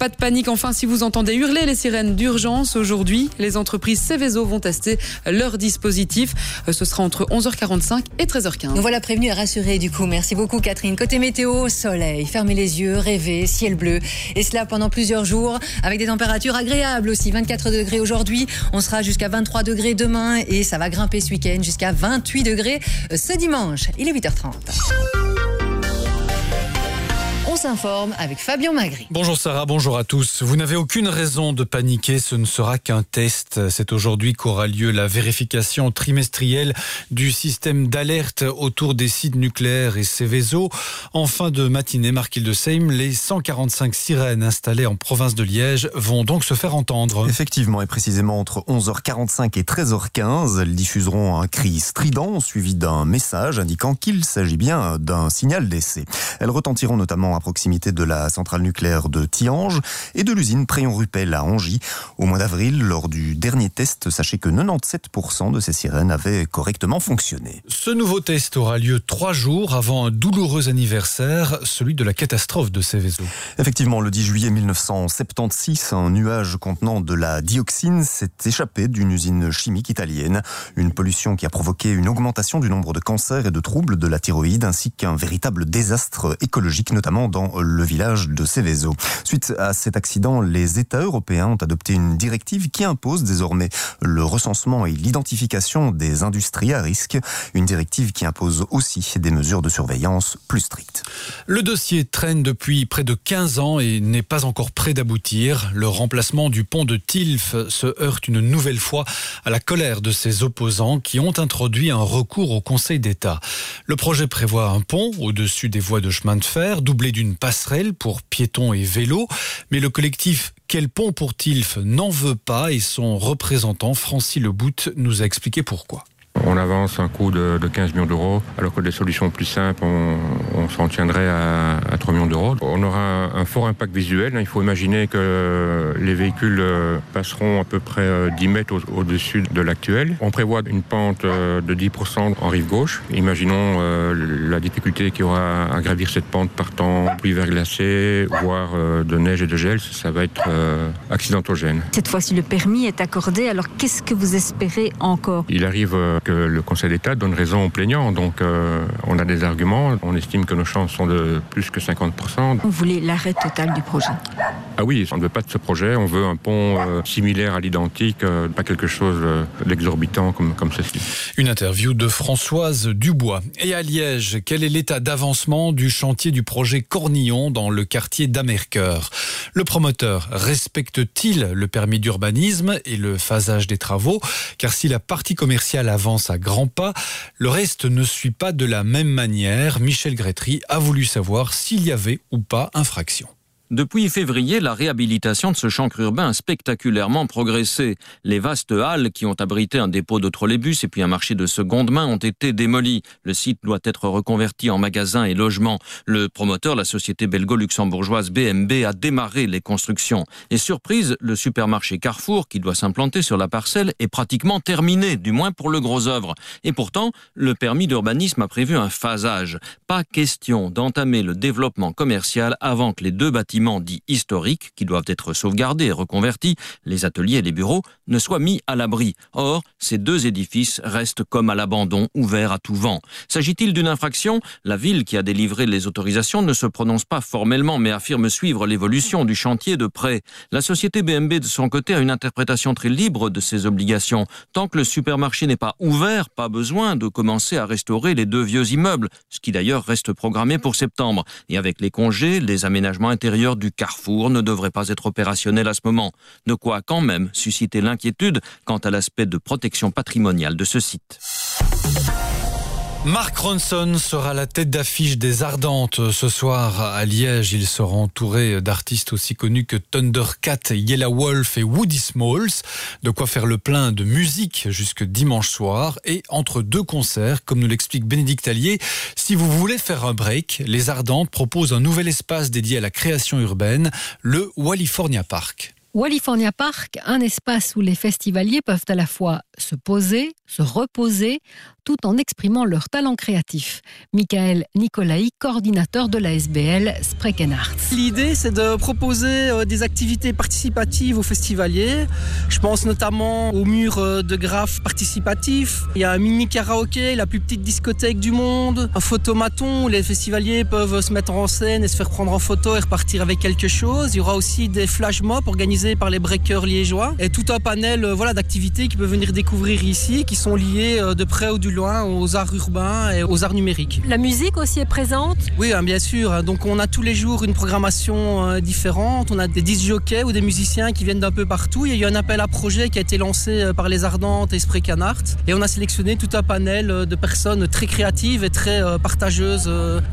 Pas de panique enfin si vous entendez hurler les sirènes d'urgence aujourd'hui. Les entreprises Céveso vont tester leur dispositif. Ce sera entre 11h45 et 13h15. Nous voilà prévenus et rassurés du coup. Merci beaucoup Catherine. Côté météo, soleil, fermez les yeux, rêvez, ciel bleu. Et cela pendant plusieurs jours avec des températures agréables aussi. 24 degrés aujourd'hui, on sera jusqu'à 23 degrés demain et ça va grimper ce week-end jusqu'à 28 degrés ce dimanche. Il est 8h30. S'informe avec Fabien Magri. Bonjour Sarah, bonjour à tous. Vous n'avez aucune raison de paniquer, ce ne sera qu'un test. C'est aujourd'hui qu'aura lieu la vérification trimestrielle du système d'alerte autour des sites nucléaires et Céveso. En fin de matinée, Marquille de Seim, les 145 sirènes installées en province de Liège vont donc se faire entendre. Effectivement, et précisément entre 11h45 et 13h15, elles diffuseront un cri strident suivi d'un message indiquant qu'il s'agit bien d'un signal d'essai. Elles retentiront notamment à proximité de la centrale nucléaire de Tiange et de l'usine Préon-Rupel à Angy. Au mois d'avril, lors du dernier test, sachez que 97% de ces sirènes avaient correctement fonctionné. Ce nouveau test aura lieu trois jours avant un douloureux anniversaire, celui de la catastrophe de Céveso. Effectivement, le 10 juillet 1976, un nuage contenant de la dioxine s'est échappé d'une usine chimique italienne. Une pollution qui a provoqué une augmentation du nombre de cancers et de troubles de la thyroïde ainsi qu'un véritable désastre écologique, notamment dans le village de Seveso. Suite à cet accident, les États européens ont adopté une directive qui impose désormais le recensement et l'identification des industries à risque. Une directive qui impose aussi des mesures de surveillance plus strictes. Le dossier traîne depuis près de 15 ans et n'est pas encore prêt d'aboutir. Le remplacement du pont de Tilf se heurte une nouvelle fois à la colère de ses opposants qui ont introduit un recours au Conseil d'État. Le projet prévoit un pont au-dessus des voies de chemin de fer, doublé d'une passerelle pour piétons et vélos, mais le collectif Quel pont pour Tilf n'en veut pas et son représentant Francis Lebout nous a expliqué pourquoi. On avance un coût de, de 15 millions d'euros, alors que des solutions plus simples, on, on s'en tiendrait à, à 3 millions d'euros. On aura un, un, fort impact visuel. Il faut imaginer que les véhicules euh, passeront à peu près euh, 10 mètres au-dessus au de l'actuel. On prévoit une pente euh, de 10% en rive gauche. Imaginons euh, la difficulté qu'il y aura à gravir cette pente partant pluie verglacée, voire euh, de neige et de gel. Ça va être accidentogène. Cette fois-ci, le permis est accordé. Alors, qu'est-ce que vous espérez encore? Il arrive que le Conseil d'État donne raison aux plaignants. Donc, euh, on a des arguments. On estime que nos chances sont de plus que 50%. Vous voulez l'arrêt total du projet Ah oui, on ne veut pas de ce projet. On veut un pont euh, similaire à l'identique, euh, pas quelque chose d'exorbitant comme, comme ceci. Une interview de Françoise Dubois. Et à Liège, quel est l'état d'avancement du chantier du projet Cornillon dans le quartier d'Amercœur? Le promoteur respecte-t-il le permis d'urbanisme et le phasage des travaux? Car si la partie commerciale avance à grands pas, le reste ne suit pas de la même manière. Michel Grétry a voulu savoir s'il y avait ou pas infraction. Depuis février, la réhabilitation de ce chancre urbain a spectaculairement progressé. Les vastes halles qui ont abrité un dépôt de trolleybus et puis un marché de seconde main ont été démolies. Le site doit être reconverti en magasin et logement. Le promoteur, la société belgo-luxembourgeoise BMB, a démarré les constructions. Et surprise, le supermarché Carrefour, qui doit s'implanter sur la parcelle, est pratiquement terminé, du moins pour le gros œuvre. Et pourtant, le permis d'urbanisme a prévu un phasage. Pas question d'entamer le développement commercial avant que les deux bâtiments dits historiques, qui doivent être sauvegardés et reconvertis, les ateliers et les bureaux, ne soient mis à l'abri. Or, ces deux édifices restent comme à l'abandon, ouverts à tout vent. S'agit-il d'une infraction? La ville qui a délivré les autorisations ne se prononce pas formellement, mais affirme suivre l'évolution du chantier de près. La société BMB, de son côté, a une interprétation très libre de ses obligations. Tant que le supermarché n'est pas ouvert, pas besoin de commencer à restaurer les deux vieux immeubles, ce qui d'ailleurs reste programmé pour septembre. Et avec les congés, les aménagements intérieurs du carrefour ne devraient pas être opérationnels à ce moment. De quoi quand même susciter l'inquiétude quant à l'aspect de protection patrimoniale de ce site. Mark Ronson sera la tête d'affiche des Ardentes ce soir à Liège. Il sera entouré d'artistes aussi connus que Thundercat, Yellow Wolf et Woody Smalls. De quoi faire le plein de musique jusque dimanche soir. Et entre deux concerts, comme nous l'explique Bénédicte Allier, si vous voulez faire un break, les Ardentes proposent un nouvel espace dédié à la création urbaine, le Wallifornia Park. Wallifornia Park, un espace où les festivaliers peuvent à la fois se poser, se reposer, tout en exprimant leur talent créatif. Michael Nicolai, coordinateur de la SBL Spreken Arts. L'idée, c'est de proposer euh, des activités participatives aux festivaliers. Je pense notamment au mur euh, de graphes participatif. Il y a un mini karaoké, la plus petite discothèque du monde, un photomaton où les festivaliers peuvent se mettre en scène et se faire prendre en photo et repartir avec quelque chose. Il y aura aussi des flash mobs organisés par les breakers liégeois et tout un panel euh, voilà, d'activités qui peuvent venir découvrir ici, qui sont liées de près ou du loin aux arts urbains et aux arts numériques. La musique aussi est présente? Oui, hein, bien sûr. Donc on a tous les jours une programmation euh, différente. On a des disc jockeys ou des musiciens qui viennent d'un peu partout. Il y a eu un appel à projet qui a été lancé euh, par les Ardentes et Spray Canart. Et on a sélectionné tout un panel euh, de personnes très créatives et très partageuses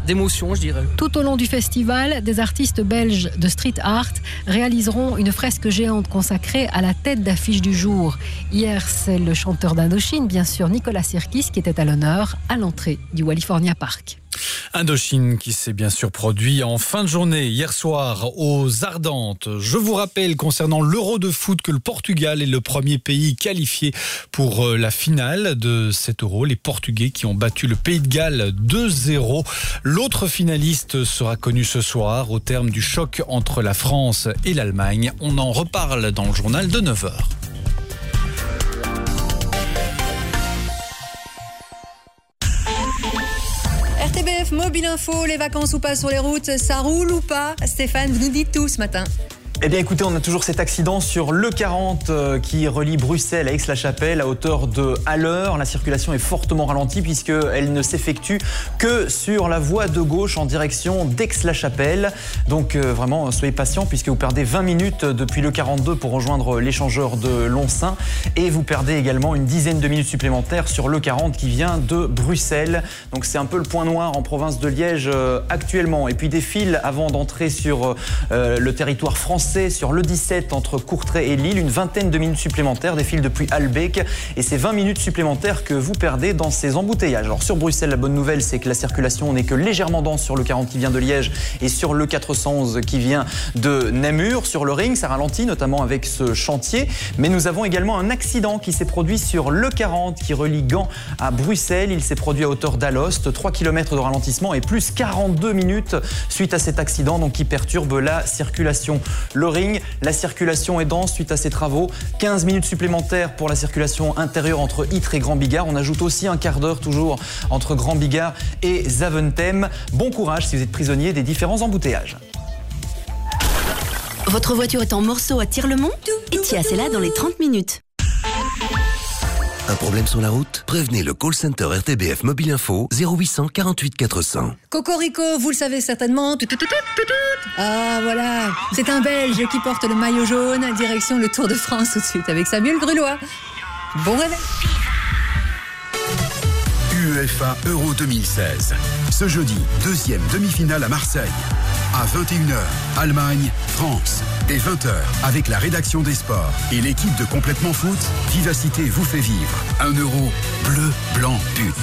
d'émotions, je dirais. Tout au long du festival, des artistes belges de street art réaliseront une fresque géante consacrée à la tête d'affiche du jour. Hier, c'est le chanteur d'Indochine, bien sûr, Nicolas Sirkis, qui était à l'honneur à l'entrée du Wallifornia Park. Indochine qui s'est bien sûr produit en fin de journée hier soir aux Ardentes. Je vous rappelle concernant l'Euro de foot que le Portugal est le premier pays qualifié pour euh, la finale de cet Euro. Les Portugais qui ont battu le Pays de Galles 2-0. L'autre finaliste sera connu ce soir au terme du choc entre la France et l'Allemagne. On en reparle dans le journal de 9h. Mobile Info, les vacances ou pas sur les routes, ça roule ou pas? Stéphane, vous nous dites tout ce matin. Eh bien écoutez, on a toujours cet accident sur le 40 euh, qui relie Bruxelles à Aix-la-Chapelle à hauteur de l'heure. La circulation est fortement ralentie puisqu'elle ne s'effectue que sur la voie de gauche en direction d'Aix-la-Chapelle. Donc euh, vraiment, soyez patient puisque vous perdez 20 minutes depuis le 42 pour rejoindre l'échangeur de Lonsin et vous perdez également une dizaine de minutes supplémentaires sur le 40 qui vient de Bruxelles. Donc c'est un peu le point noir en province de Liège euh, actuellement. Et puis des fils avant d'entrer sur le territoire français sur le 17 entre Courtrai et Lille, une vingtaine de minutes supplémentaires, fils depuis Albec, et c'est 20 minutes supplémentaires que vous perdez dans ces embouteillages. Alors sur Bruxelles, la bonne nouvelle, c'est que la circulation n'est que légèrement dense sur le 40 qui vient de Liège et sur le 411 qui vient de Namur. Sur le ring, ça ralentit, notamment avec ce chantier, mais nous avons également un accident qui s'est produit sur le 40 qui relie Gand à Bruxelles. Il s'est produit à hauteur d'Alost, 3 km de ralentissement et plus 42 minutes suite à cet accident donc qui perturbe la circulation le ring. La circulation est dense suite à ces travaux. 15 minutes supplémentaires pour la circulation intérieure entre Ytre et Grand Bigard. On ajoute aussi un quart d'heure toujours entre Grand Bigard et Zaventem. Bon courage si vous êtes prisonnier des différents embouteillages. Votre voiture est en morceaux à Tire-le-Mont Etia, c'est là dans les 30 minutes. Un problème sur la route? Prévenez le call center RTBF Mobile Info 0800 48 400. Cocorico, vous le savez certainement. Ah voilà, c'est un Belge qui porte le maillot jaune, direction le Tour de France tout de suite avec Samuel Grulois. Bon réveil UEFA Euro 2016. Ce jeudi, deuxième demi-finale à Marseille. À 21h, Allemagne, France. Dès 20h, avec la rédaction des sports et l'équipe de Complètement Foot, Vivacité vous fait vivre. Un euro bleu, blanc, but.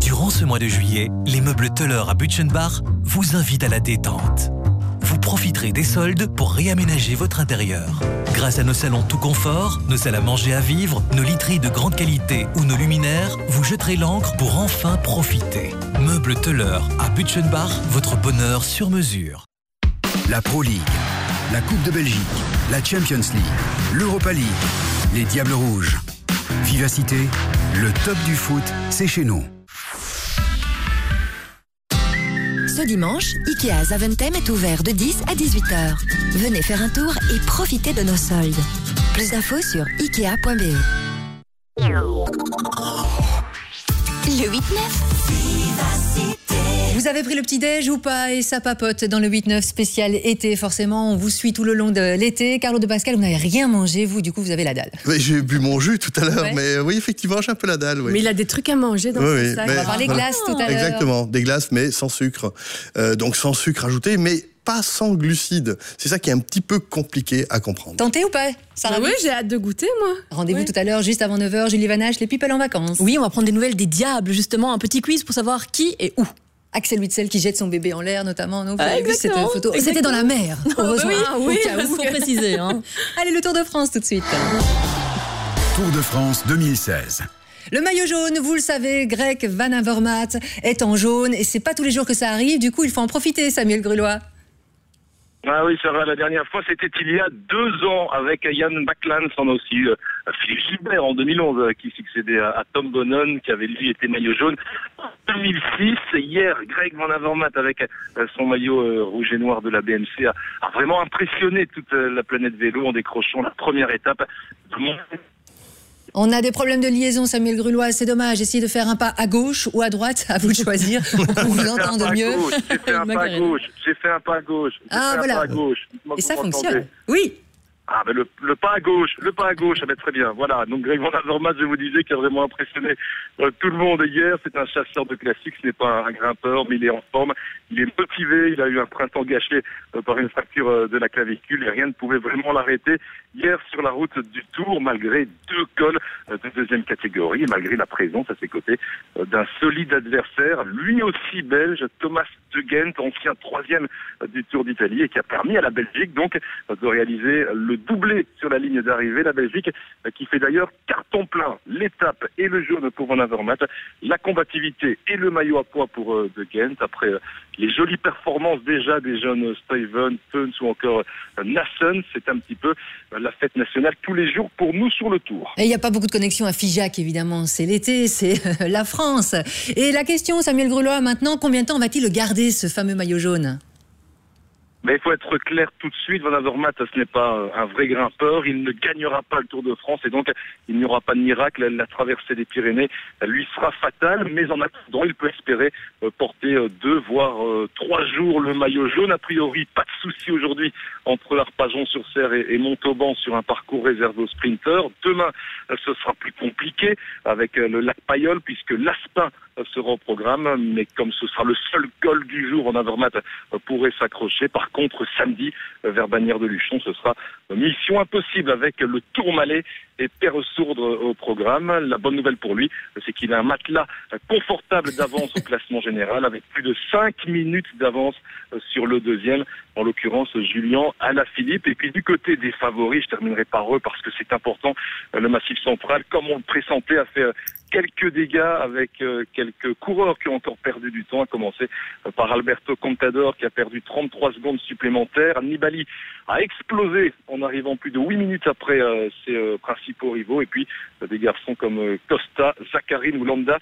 Durant ce mois de juillet, les meubles Teller à Butchenbach vous invitent à la détente. Vous profiterez des soldes pour réaménager votre intérieur. Grâce à nos salons tout confort, nos salles à manger à vivre, nos literies de grande qualité ou nos luminaires, vous jeterez l'encre pour enfin profiter. Meubles Teller à Butchenbach, votre bonheur sur mesure. La Pro League, la Coupe de Belgique, la Champions League, l'Europa League, les Diables Rouges. Vivacité, le top du foot, c'est chez nous. Ce dimanche, Ikea Zaventem est ouvert de 10 à 18 heures. Venez faire un tour et profitez de nos soldes. Plus d'infos sur ikea.be. Le 8-9. Vous avez pris le petit déj ou pas et ça papote dans le 8-9 spécial été. Forcément, on vous suit tout le long de l'été. Carlo de Pascal, vous n'avez rien mangé, vous, du coup, vous avez la dalle. Oui, J'ai bu mon jus tout à l'heure, Ouais. mais oui, effectivement, j'ai un peu la dalle. oui. Mais il a des trucs à manger dans Oui, oui, sac. mais- On va parler voilà. glace tout à l'heure. Exactement, des glaces, mais sans sucre. Euh, donc sans sucre ajouté, mais pas sans glucides. C'est ça qui est un petit peu compliqué à comprendre. Tenté ou pas Sarah Oui, Vix j'ai hâte de goûter, moi. Rendez-vous tout à l'heure, juste avant 9h, Julie Vanache, les people en vacances. Oui, on va prendre des nouvelles des diables, justement, un petit quiz pour savoir qui et où. Axel Witzel qui jette son bébé en l'air, notamment. Non, vous Ah, avez vu cette photo C'était dans la mer, heureusement. Ah oui, au cas où. faut préciser, hein. Allez, le Tour de France tout de suite. Tour de France 2016. Le maillot jaune, vous le savez, Greg Van Avermaet est en jaune et c'est pas tous les jours que ça arrive. Du coup, il faut en profiter, Samuel Grulois. Ah oui, Sarah, la dernière fois, c'était il y a deux ans avec Yann Backlans, on a aussi euh, Philippe Gilbert en 2011 euh, qui succédait à, Tom Bonnon, qui avait lui été maillot jaune. En 2006, hier, Greg Van Avermaet avec euh, son maillot euh, rouge et noir de la BMC a, vraiment impressionné toute la planète vélo en décrochant la première étape. Tout le monde On a des problèmes de liaison, Samuel Grulois, c'est dommage. Essayez de faire un pas à gauche ou à droite, à vous de choisir pour vous entendre mieux. J'ai fait un pas à gauche. J'ai fait un pas à gauche. Ah, fait un voilà. pas à gauche. Dites-moi Et ça fonctionne. Oui. Ah, ben le, le pas à gauche, le pas à gauche, ça va être très bien. Voilà. Donc, Greg Van Avermaet, je vous disais, qui a vraiment impressionné euh, tout le monde hier. C'est un chasseur de classiques, ce n'est pas un, grimpeur, mais il est en forme. Il est motivé. Il a eu un printemps gâché euh, par une fracture euh, de la clavicule et rien ne pouvait vraiment l'arrêter. Hier, sur la route du Tour, malgré deux cols euh, de deuxième catégorie et malgré la présence à ses côtés d'un solide adversaire, lui aussi belge, Thomas de Ghent, ancien troisième du Tour d'Italie et qui a permis à la Belgique donc de réaliser le doublé sur la ligne d'arrivée. La Belgique qui fait d'ailleurs carton plein l'étape et le jaune pour Van Avermaet, la combativité et le maillot à poids pour de Ghent après les jolies performances déjà des jeunes Steven, Peuns ou encore euh, Nassen. C'est un petit peu euh, la fête nationale tous les jours pour nous sur le Tour. Et il n'y a pas beaucoup de connexions à Figeac, évidemment. C'est l'été, c'est euh, la France. Et la question, Samuel Grulois, maintenant, combien de temps va-t-il garder, ce fameux maillot jaune? Mais il faut être clair tout de suite, Van Avermaet, ce n'est pas euh, un vrai grimpeur, il ne gagnera pas le Tour de France et donc il n'y aura pas de miracle, la traversée des Pyrénées euh, lui sera fatale, mais en attendant, il peut espérer euh, porter deux, voire trois jours le maillot jaune. A priori, pas de souci aujourd'hui entre Arpajon-sur-Serre et, Montauban sur un parcours réservé aux sprinteurs. Demain, ce sera plus compliqué avec le lac Payol puisque l'Aspin sera au programme, mais comme ce sera le seul col du jour, Van Avermaet euh, pourrait s'accrocher. Par contre, samedi, euh, vers Bagnères de Luchon, ce sera euh, mission impossible avec le Tourmalet et Terre Sourde au programme. La bonne nouvelle pour lui, c'est qu'il a un matelas confortable d'avance au classement général avec plus de 5 minutes d'avance sur le deuxième, en l'occurrence Julien Alaphilippe. Et puis du côté des favoris, je terminerai par eux parce que c'est important, le Massif Central, comme on le pressentait, a fait quelques dégâts avec euh, quelques coureurs qui ont encore perdu du temps, à commencer par Alberto Contador qui a perdu 33 secondes supplémentaires. Nibali a explosé arrivant plus de 8 minutes après euh, ses euh, principaux rivaux. Et puis euh, des garçons comme Costa, Zakharine ou Lambda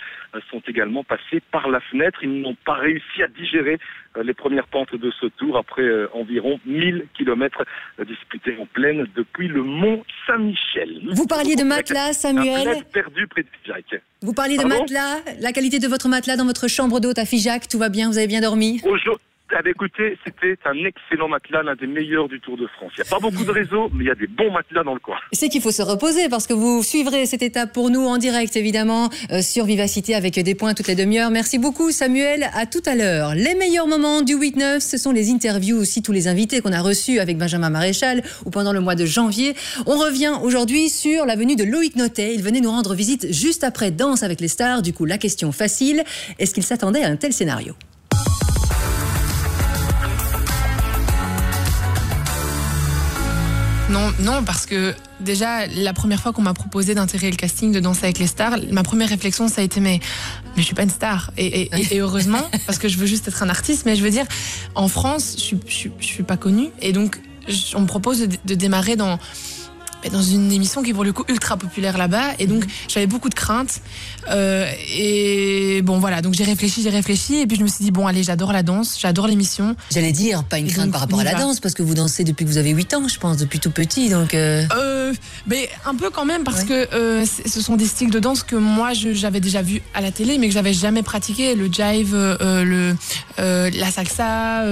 sont également passés par la fenêtre. Ils n'ont pas réussi à digérer les premières pentes de ce tour après environ 1000 kilomètres disputés en pleine depuis le mont Saint-Michel. Vous parliez de matelas, Un Samuel bled perdu près de Figeac. Vous parliez de Pardon matelas, la qualité de votre matelas dans votre chambre d'hôte à Figeac, tout va bien, vous avez bien dormi? Aujourd'hui, ah ben écoutez, c'était un excellent matelas, l'un des meilleurs du Tour de France. Il n'y a pas beaucoup de réseaux, mais il y a des bons matelas dans le coin. C'est qu'il faut se reposer parce que vous suivrez cette étape pour nous en direct, évidemment, euh, sur Vivacité avec des points toutes les demi-heures. Merci beaucoup, Samuel. À tout à l'heure. Les meilleurs moments du 8-9, ce sont les interviews aussi, tous les invités qu'on a reçus avec Benjamin Maréchal ou pendant le mois de janvier. On revient aujourd'hui sur la venue de Loïc Notet. Il venait nous rendre visite juste après Danse avec les stars. Du coup, la question facile, est-ce qu'il s'attendait à un tel scénario? Non, non, parce que déjà, la première fois qu'on m'a proposé d'intégrer le casting de Danser avec les stars, ma première réflexion, ça a été mais, mais je suis pas une star. Et, et- et heureusement, parce que je veux juste être un artiste, mais je veux dire, en France, je, suis- je, suis- je suis pas connue. Et donc, on me propose de, de démarrer dans dans une émission qui est pour le coup ultra populaire là-bas. Et donc j'avais beaucoup de craintes. Euh, et bon voilà. Donc j'ai réfléchi j'ai réfléchi. Et puis je me suis dit bon allez j'adore la danse. J'adore l'émission. J'allais dire, pas une crainte par rapport à la danse, parce que vous dansez depuis que vous avez 8 ans, je pense, depuis tout petit, donc... euh, Euh, mais un peu quand même parce que ce sont des styles de danse que moi j'avais déjà vu à la télé mais que j'avais jamais pratiqué. Le jive le la salsa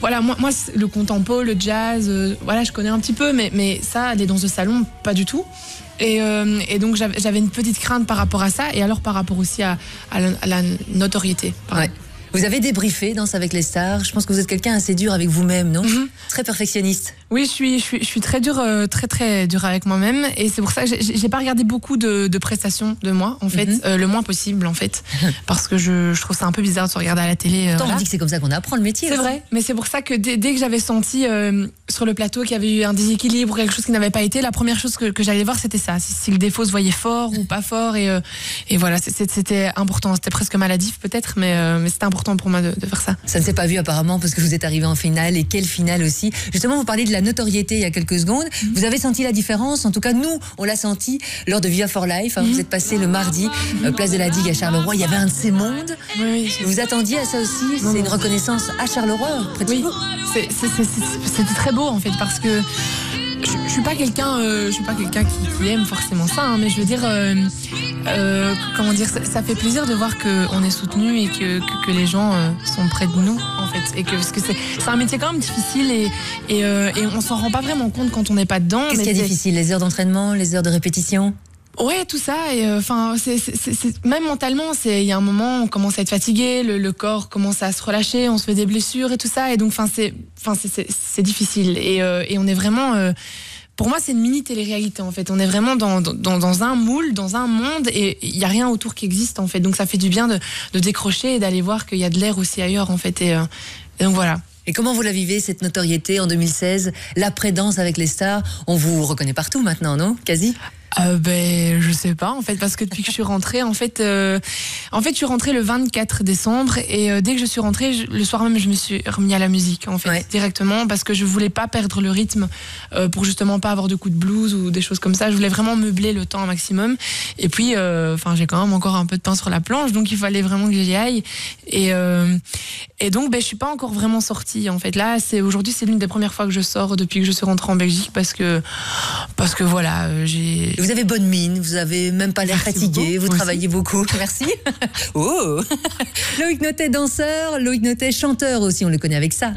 voilà. Moi moi le contempo le jazz voilà je connais un petit peu mais mais ça les danses de salon pas du tout et, euh, et donc j'avais une petite crainte par rapport à ça et alors par rapport aussi à, à la, à la notoriété. Ouais. Vous avez débriefé Danse avec les stars. Je pense que vous êtes quelqu'un assez dur avec vous-même, non Mhm. Très perfectionniste. Oui, je suis, je suis, je suis très dur, euh, très très dur avec moi-même, et c'est pour ça que j'ai- pas regardé beaucoup de, de prestations de moi, en fait, Mhm. euh, le moins possible, en fait, parce que je, je trouve ça un peu bizarre de se regarder à la télé. euh, on voilà. dit que c'est comme ça qu'on apprend le métier. C'est vrai, mais c'est pour ça que dès, dès que j'avais senti sur le plateau qu'il y avait eu un déséquilibre ou quelque chose qui n'avait pas été, la première chose que, que j'allais voir, c'était ça. Si, si le défaut se voyait fort ou pas fort. Et, et voilà, c'était important. C'était presque maladif peut-être, mais, mais c'était important pour moi de, de faire ça. Ça ne s'est pas vu apparemment parce que vous êtes arrivé en finale et quelle finale aussi. Justement, vous parliez de la notoriété il y a quelques secondes. Mhm. Vous avez senti la différence? En tout cas, nous, on l'a senti lors de Viva for Life. hein. Vous êtes passé le mardi, euh, place de la Digue à Charleroi. Il y avait un de ces mondes. vous attendiez à ça aussi? C'est une reconnaissance à Charleroi, près de Oui, c'était très beau en fait parce que je, suis pas quelqu'un, euh, je suis pas quelqu'un qui, qui aime forcément ça, hein, mais je veux dire, euh, euh, comment dire, ça, ça fait plaisir de voir que on est soutenu et que, que, que les gens euh, sont près de nous en fait, et que parce que c'est c'est un métier quand même difficile et et, euh, et on s'en rend pas vraiment compte quand on n'est pas dedans. Qu'est-ce qui est difficile? Les heures d'entraînement, les heures de répétition? Ouais, tout ça. Et euh, enfin, c'est- même mentalement, c'est il y a un moment, on commence à être fatigué, le, corps commence à se relâcher, on se fait des blessures et tout ça. Et donc, enfin, c'est, enfin, c'est- difficile. Et, euh, et on est vraiment. euh, pour moi, c'est une mini télé-réalité en fait. On est vraiment dans, dans, un moule, dans un monde, et il y a rien autour qui existe en fait. Donc, ça fait du bien de, de décrocher et d'aller voir qu'il y a de l'air aussi ailleurs en fait. Et, euh, et donc voilà. Et comment vous la vivez, cette notoriété en 2016 L'après-danse avec les stars On vous reconnaît partout maintenant, non? Quasi? Euh, ben, je sais pas en fait parce que depuis que je suis rentrée, en fait, euh, en fait, je suis rentrée le 24 décembre et euh, dès que je suis rentrée, je- le soir même, je me suis remis à la musique en fait directement parce que je voulais pas perdre le rythme euh, pour justement pas avoir de coups de blues ou des choses comme ça. Je voulais vraiment meubler le temps au maximum. Et puis, euh, enfin, j'ai quand même encore un peu de pain sur la planche, donc il fallait vraiment que j'y aille. Et euh, et donc, ben, je suis pas encore vraiment sortie en fait. Là, c'est aujourd'hui, c'est l'une des premières fois que je sors depuis que je suis rentrée en Belgique parce que parce que voilà, j'ai Vous avez bonne mine, vous avez même pas l'air fatigué, vous travaillez beaucoup. Merci. oh Loïc Notet, danseur, Loïc Notet, chanteur aussi, on le connaît avec ça.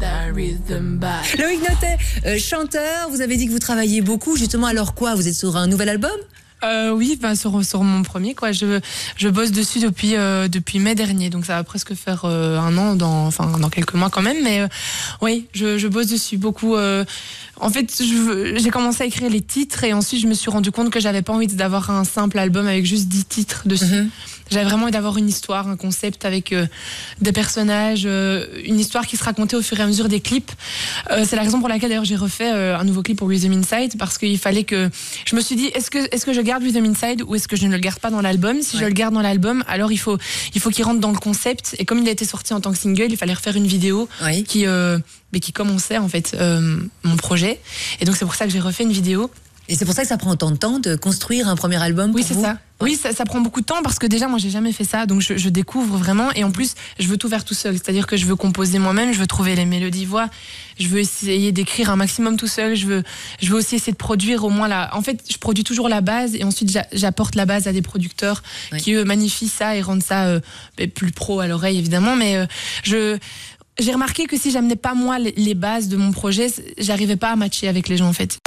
That rhythm back. Loïc Notet, euh, chanteur, vous avez dit que vous travailliez beaucoup, justement, alors quoi Vous êtes sur un nouvel album? Euh, oui, bah, sur, sur mon premier, quoi. Je, je bosse dessus depuis, euh, depuis mai dernier, donc ça va presque faire euh, un an, dans, enfin, dans quelques mois quand même. Mais euh, oui, je, je bosse dessus beaucoup. euh, en fait, j'ai commencé à écrire les titres et ensuite je me suis rendu compte que j'avais pas envie d'avoir un simple album avec juste 10 titres dessus. J'avais vraiment envie d'avoir une histoire, un concept avec euh, des personnages, euh, une histoire qui se racontait au fur et à mesure des clips. Euh, c'est la raison pour laquelle d'ailleurs j'ai refait euh, un nouveau clip pour Rhythm Inside parce qu'il fallait que je me suis dit est-ce que est-ce que je garde Rhythm Inside ou est-ce que je ne le garde pas dans l'album? Si je le garde dans l'album, alors il faut il faut qu'il rentre dans le concept. Et comme il a été sorti en tant que single, il fallait refaire une vidéo qui euh, mais qui commençait en fait euh, mon projet. Et donc c'est pour ça que j'ai refait une vidéo. Et c'est pour ça que ça prend autant de temps de construire un premier album Oui, pour c'est vous ça. Oui, ça, ça prend beaucoup de temps parce que déjà, moi, j'ai jamais fait ça, donc je, je découvre vraiment. Et en plus, je veux tout faire tout seul. C'est-à-dire que je veux composer moi-même, je veux trouver les mélodies voix, je veux essayer d'écrire un maximum tout seul. Je veux, je veux aussi essayer de produire au moins la. En fait, je produis toujours la base et ensuite j'a- j'apporte la base à des producteurs qui eux magnifient ça et rendent ça euh, ben, plus pro à l'oreille évidemment. Mais euh, je j'ai remarqué que si j'amenais pas moi les- bases de mon projet, j'arrivais pas à matcher avec les gens en fait.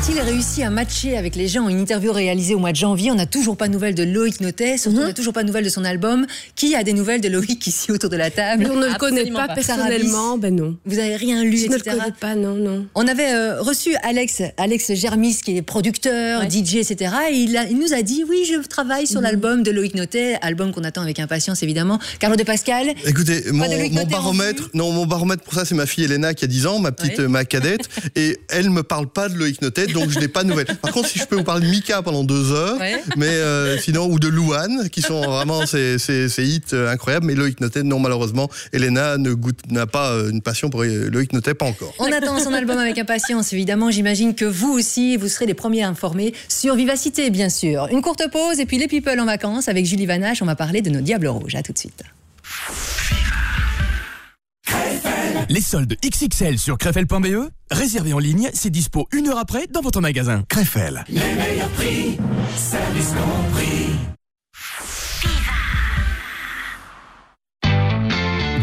A-t-il réussi à matcher avec les gens Une interview réalisée au mois de janvier? On n'a toujours pas de nouvelles de Loïc Notet. Surtout, on n'a toujours pas de nouvelles de son album. Qui a des nouvelles de Loïc ici autour de la table? On ne le connaît pas personnellement, ben non. Vous n'avez rien lu, Je ne le etc. connais pas, non, non. On avait euh, reçu Alex, Alex Germis, qui est producteur, DJ, etc. Et il, a- il nous a dit oui, je travaille sur l'album de Loïc Notet, album qu'on attend avec impatience évidemment. Carlo de Pascal? Écoutez, mon, de baromètre, non, mon baromètre pour ça, c'est ma fille Elena qui a 10 ans, ma petite, Ouais. euh, ma cadette, et elle me parle pas de Loïc Notet, donc je n'ai pas de nouvelles. Par contre, si je peux vous parler de Mika pendant deux heures, Ouais. mais euh, sinon, ou de Louane, qui sont vraiment ces, ces, ces hits euh, incroyables, mais Loïc Notet, non, malheureusement, Elena n'a pas euh, une passion pour Loïc Notet, pas encore. On attend son album avec impatience, évidemment. J'imagine que vous aussi, vous serez les premiers informés sur Vivacité, bien sûr. Une courte pause et puis les people en vacances avec Julie Vanache. On va parler de nos Diables Rouges. À tout de suite. Les soldes XXL sur crefel.be, réservez en ligne, c'est dispo une heure après dans votre magasin. Crefel. Les meilleurs prix, service compris.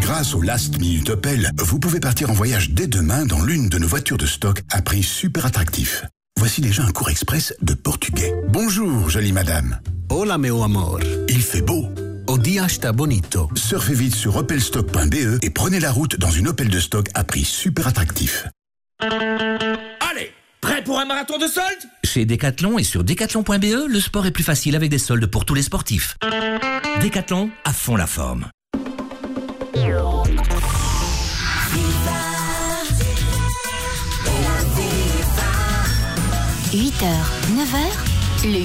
Grâce au Last Minute Opel, vous pouvez partir en voyage dès demain dans l'une de nos voitures de stock à prix super attractif. Voici déjà un cours express de portugais. Bonjour, jolie madame. Hola, meu amor. Il fait beau. Bonito. Surfez vite sur opelstock.be et prenez la route dans une Opel de stock à prix super attractif. Allez, prêt pour un marathon de soldes? Chez Decathlon et sur decathlon.be, le sport est plus facile avec des soldes pour tous les sportifs. Decathlon, à fond la forme. 8h, 9h, le 8-9.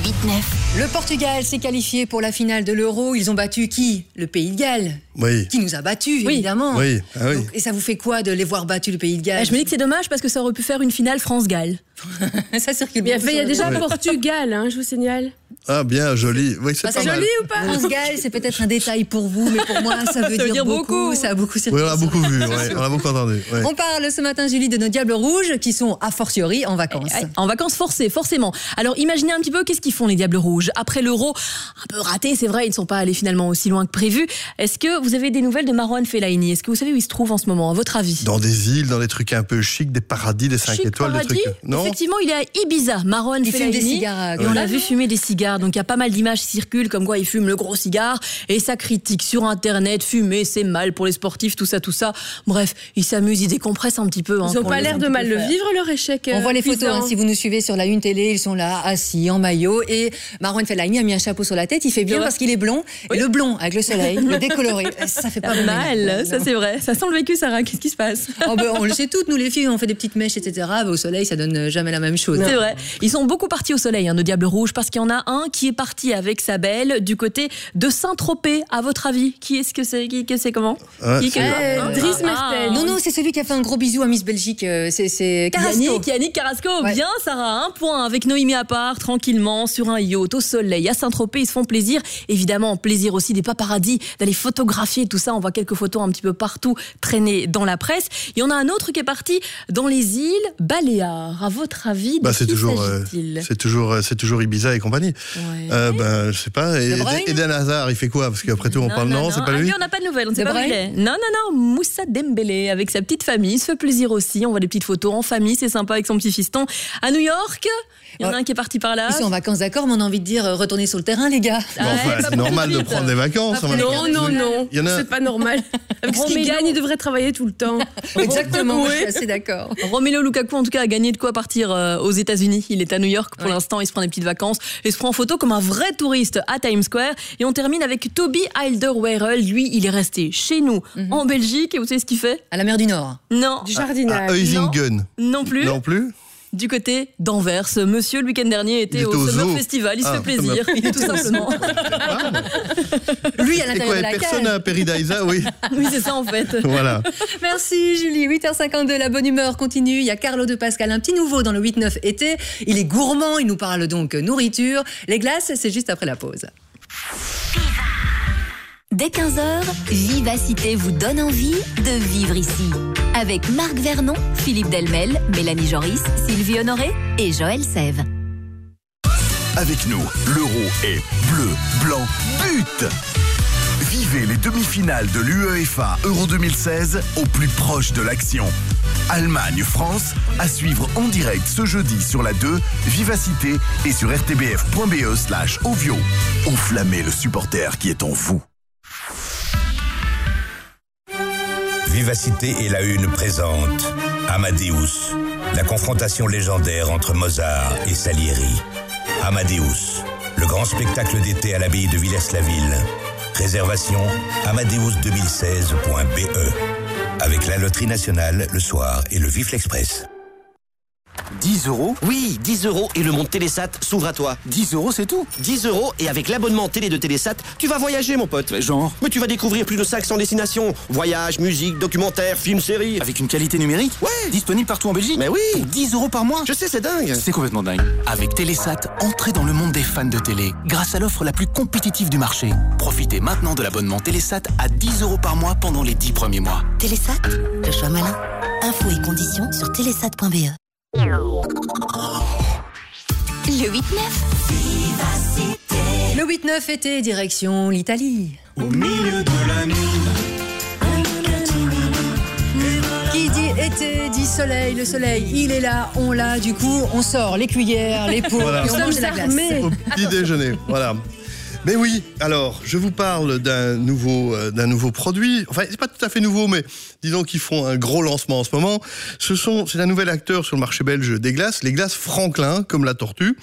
Le Portugal s'est qualifié pour la finale de l'Euro. Ils ont battu qui? Le Pays de Galles. Oui. Qui nous a battus, évidemment. Oui, ah oui. Donc, et ça vous fait quoi de les voir battus, le Pays de Galles? Eh, Je me dis que c'est dommage parce que ça aurait pu faire une finale France-Galles. ça circule il y a déjà Portugal, hein, je vous signale. Ah, bien, joli. Oui, c'est Bah, joli ou pas France-Galles, c'est peut-être un détail pour vous, mais pour moi, ça veut, dire, beaucoup. Ça a beaucoup Oui, circulé on a beaucoup vu, ouais, on a beaucoup entendu. ouais. On parle ce matin, Julie, de nos Diables Rouges qui sont a fortiori en vacances. Ouais, En vacances forcées, forcément. Alors imaginez un petit peu qu'est-ce qu'ils font les Diables Rouges? Après l'euro, un peu raté, c'est vrai, ils ne sont pas allés finalement aussi loin que prévu. Est-ce que vous avez des nouvelles de Marwan Fellaini? Est-ce que vous savez où il se trouve en ce moment, à votre avis? Dans des îles, dans des trucs un peu chics, des paradis, des 5 Chic étoiles, paradis des trucs. Non? Effectivement, il est à Ibiza, Marwan Il fume des cigares, Et on l'a vu fumer des cigares. Donc il y a pas mal d'images qui circulent comme quoi il fume le gros cigare et ça critique sur internet, fumer c'est mal pour les sportifs, tout ça, tout ça. Bref, il s'amuse, il décompresse un petit peu. hein, Ils n'ont pas l'air de mal le vivre, leur échec. On euh, voit les photos, cuisant. hein, si vous nous suivez sur la une télé, ils sont là, assis, en maillot. Et Marwan Fellaini a mis un chapeau sur la tête. Il fait bien parce qu'il est blond. Et le blond, avec le soleil, le décoloré, ça fait pas mal, ça c'est vrai. Ça sent le vécu, Sarah. Qu'est-ce qui se passe? Oh, ben, on le sait toutes, nous les filles, on fait des petites mèches, etc. Ben, au soleil, ça donne jamais la même chose. C'est vrai. Ils sont beaucoup partis au soleil, hein, nos Diables Rouges, parce qu'il y en a un qui est parti avec sa belle du côté de Saint-Tropez. À votre avis, qui est-ce que c'est Qui que c'est comment Ah, Qui Euh, Ah, Dries ah. Non, non, c'est celui qui a fait un gros bisou à Miss Belgique. euh, C'est. Yannick, Yannick Carrasco, Ouais. bien Sarah, un point avec Noémie à part, tranquillement, sur un yacht, au soleil, à Saint-Tropez, ils se font plaisir. Évidemment, plaisir aussi des paparazzis, d'aller photographier tout ça. On voit quelques photos un petit peu partout traîner dans la presse. Il y en a un autre qui est parti dans les îles Baléares. À votre avis, de Bah, c'est toujours, euh, s'agit-il? c'est toujours, euh, c'est toujours Ibiza et compagnie. Euh, ben, je sais pas. Et- Eden Hazard, il fait quoi? Parce qu'après tout, on parle non, c'est pas Ah, lui? on n'a pas de nouvelles, on ne sait pas où il Bruyne est. Non, non, non, Moussa Dembélé avec sa petite famille, il se fait plaisir aussi. On voit des petites photos en famille, c'est sympa avec son petit fiston. À New York, il y en a un qui est parti par là. Ils sont en vacances, d'accord, mais on a envie de dire euh, retournez sur le terrain, les gars. Enfin, c'est normal de prendre des vacances. A- Non, non, non. A- C'est pas normal. Avec ce qu'il gagne, il devrait travailler tout le temps. Exactement, Oui. je suis assez d'accord. Romelu Lukaku, en tout cas, a gagné de quoi partir euh, aux États-Unis. Il est à New York pour Ouais. l'instant. Il se prend des petites vacances. Il se prend en photo comme un vrai touriste à Times Square. Et on termine avec Toby Alderweireld. Lui, il est resté chez nous, Mhm. en Belgique. Et vous savez ce qu'il fait? À la mer du Nord. Non. Du À jardinage. Eusingen. Non plus. Non plus Du côté d'Anvers. Monsieur, le week-end dernier, était au Summer zoo. Festival. Il se Ah, fait plaisir. Summer- Il est tout simplement. Lui, à l'intérieur de la personne à Peridaisa, oui. oui, c'est ça en fait. Voilà. Merci Julie, 8h52, la bonne humeur continue. Il y a Carlo de Pascal, un petit nouveau dans le 8-9 été. Il est gourmand, il nous parle donc nourriture. Les glaces, c'est juste après la pause. Dès 15h, Vivacité vous donne envie de vivre ici. Avec Marc Vernon, Philippe Delmel, Mélanie Joris, Sylvie Honoré et Joël Sève. Avec nous, l'euro est bleu, blanc, but Vivez les demi-finales de l'UEFA Euro 2016 au plus proche de l'action. Allemagne-France, à suivre en direct ce jeudi sur la 2, Vivacité et sur rtbf.be slash ovio. Enflammez le supporter qui est en vous. Vivacité et la Une présente Amadeus, la confrontation légendaire entre Mozart et Salieri. Amadeus, le grand spectacle d'été à l'abbaye de Villers-la-Ville. Réservation amadeus2016.be. E. Avec la Loterie Nationale le soir et le Vif l'Express. 10 euros Oui, 10 euros et le monde Télésat s'ouvre à toi. 10 euros, c'est tout 10 euros et avec l'abonnement télé de Télésat, tu vas voyager, mon pote. Genre Mais tu vas découvrir plus de 500 destinations. Voyages, musique, documentaires, films, séries. Avec une qualité numérique Ouais Disponible partout en Belgique Mais oui Pour 10 euros par mois Je sais, c'est dingue C'est complètement dingue. Avec Télésat, entrez dans le monde des fans de télé grâce à l'offre la plus compétitive du marché. Profitez maintenant de l'abonnement Télésat à 10 euros par mois pendant les 10 premiers mois. Télésat, le choix malin. Infos et conditions sur télésat.be. Le 8-9. Le 8-9 été, direction l'Italie. Au milieu de la nuit. Qui dit été dit soleil, le soleil, il est là, on l'a, du coup, on sort les cuillères, les pots, Voilà. et on mange la glace. Au petit déjeuner, voilà. Mais oui, alors, je vous parle d'un nouveau, euh, nouveau produit. Enfin, c'est pas tout à fait nouveau, mais disons qu'ils font un gros lancement en ce moment. Ce c'est un nouvel acteur sur le marché belge des glaces, les glaces Franklin, comme la tortue.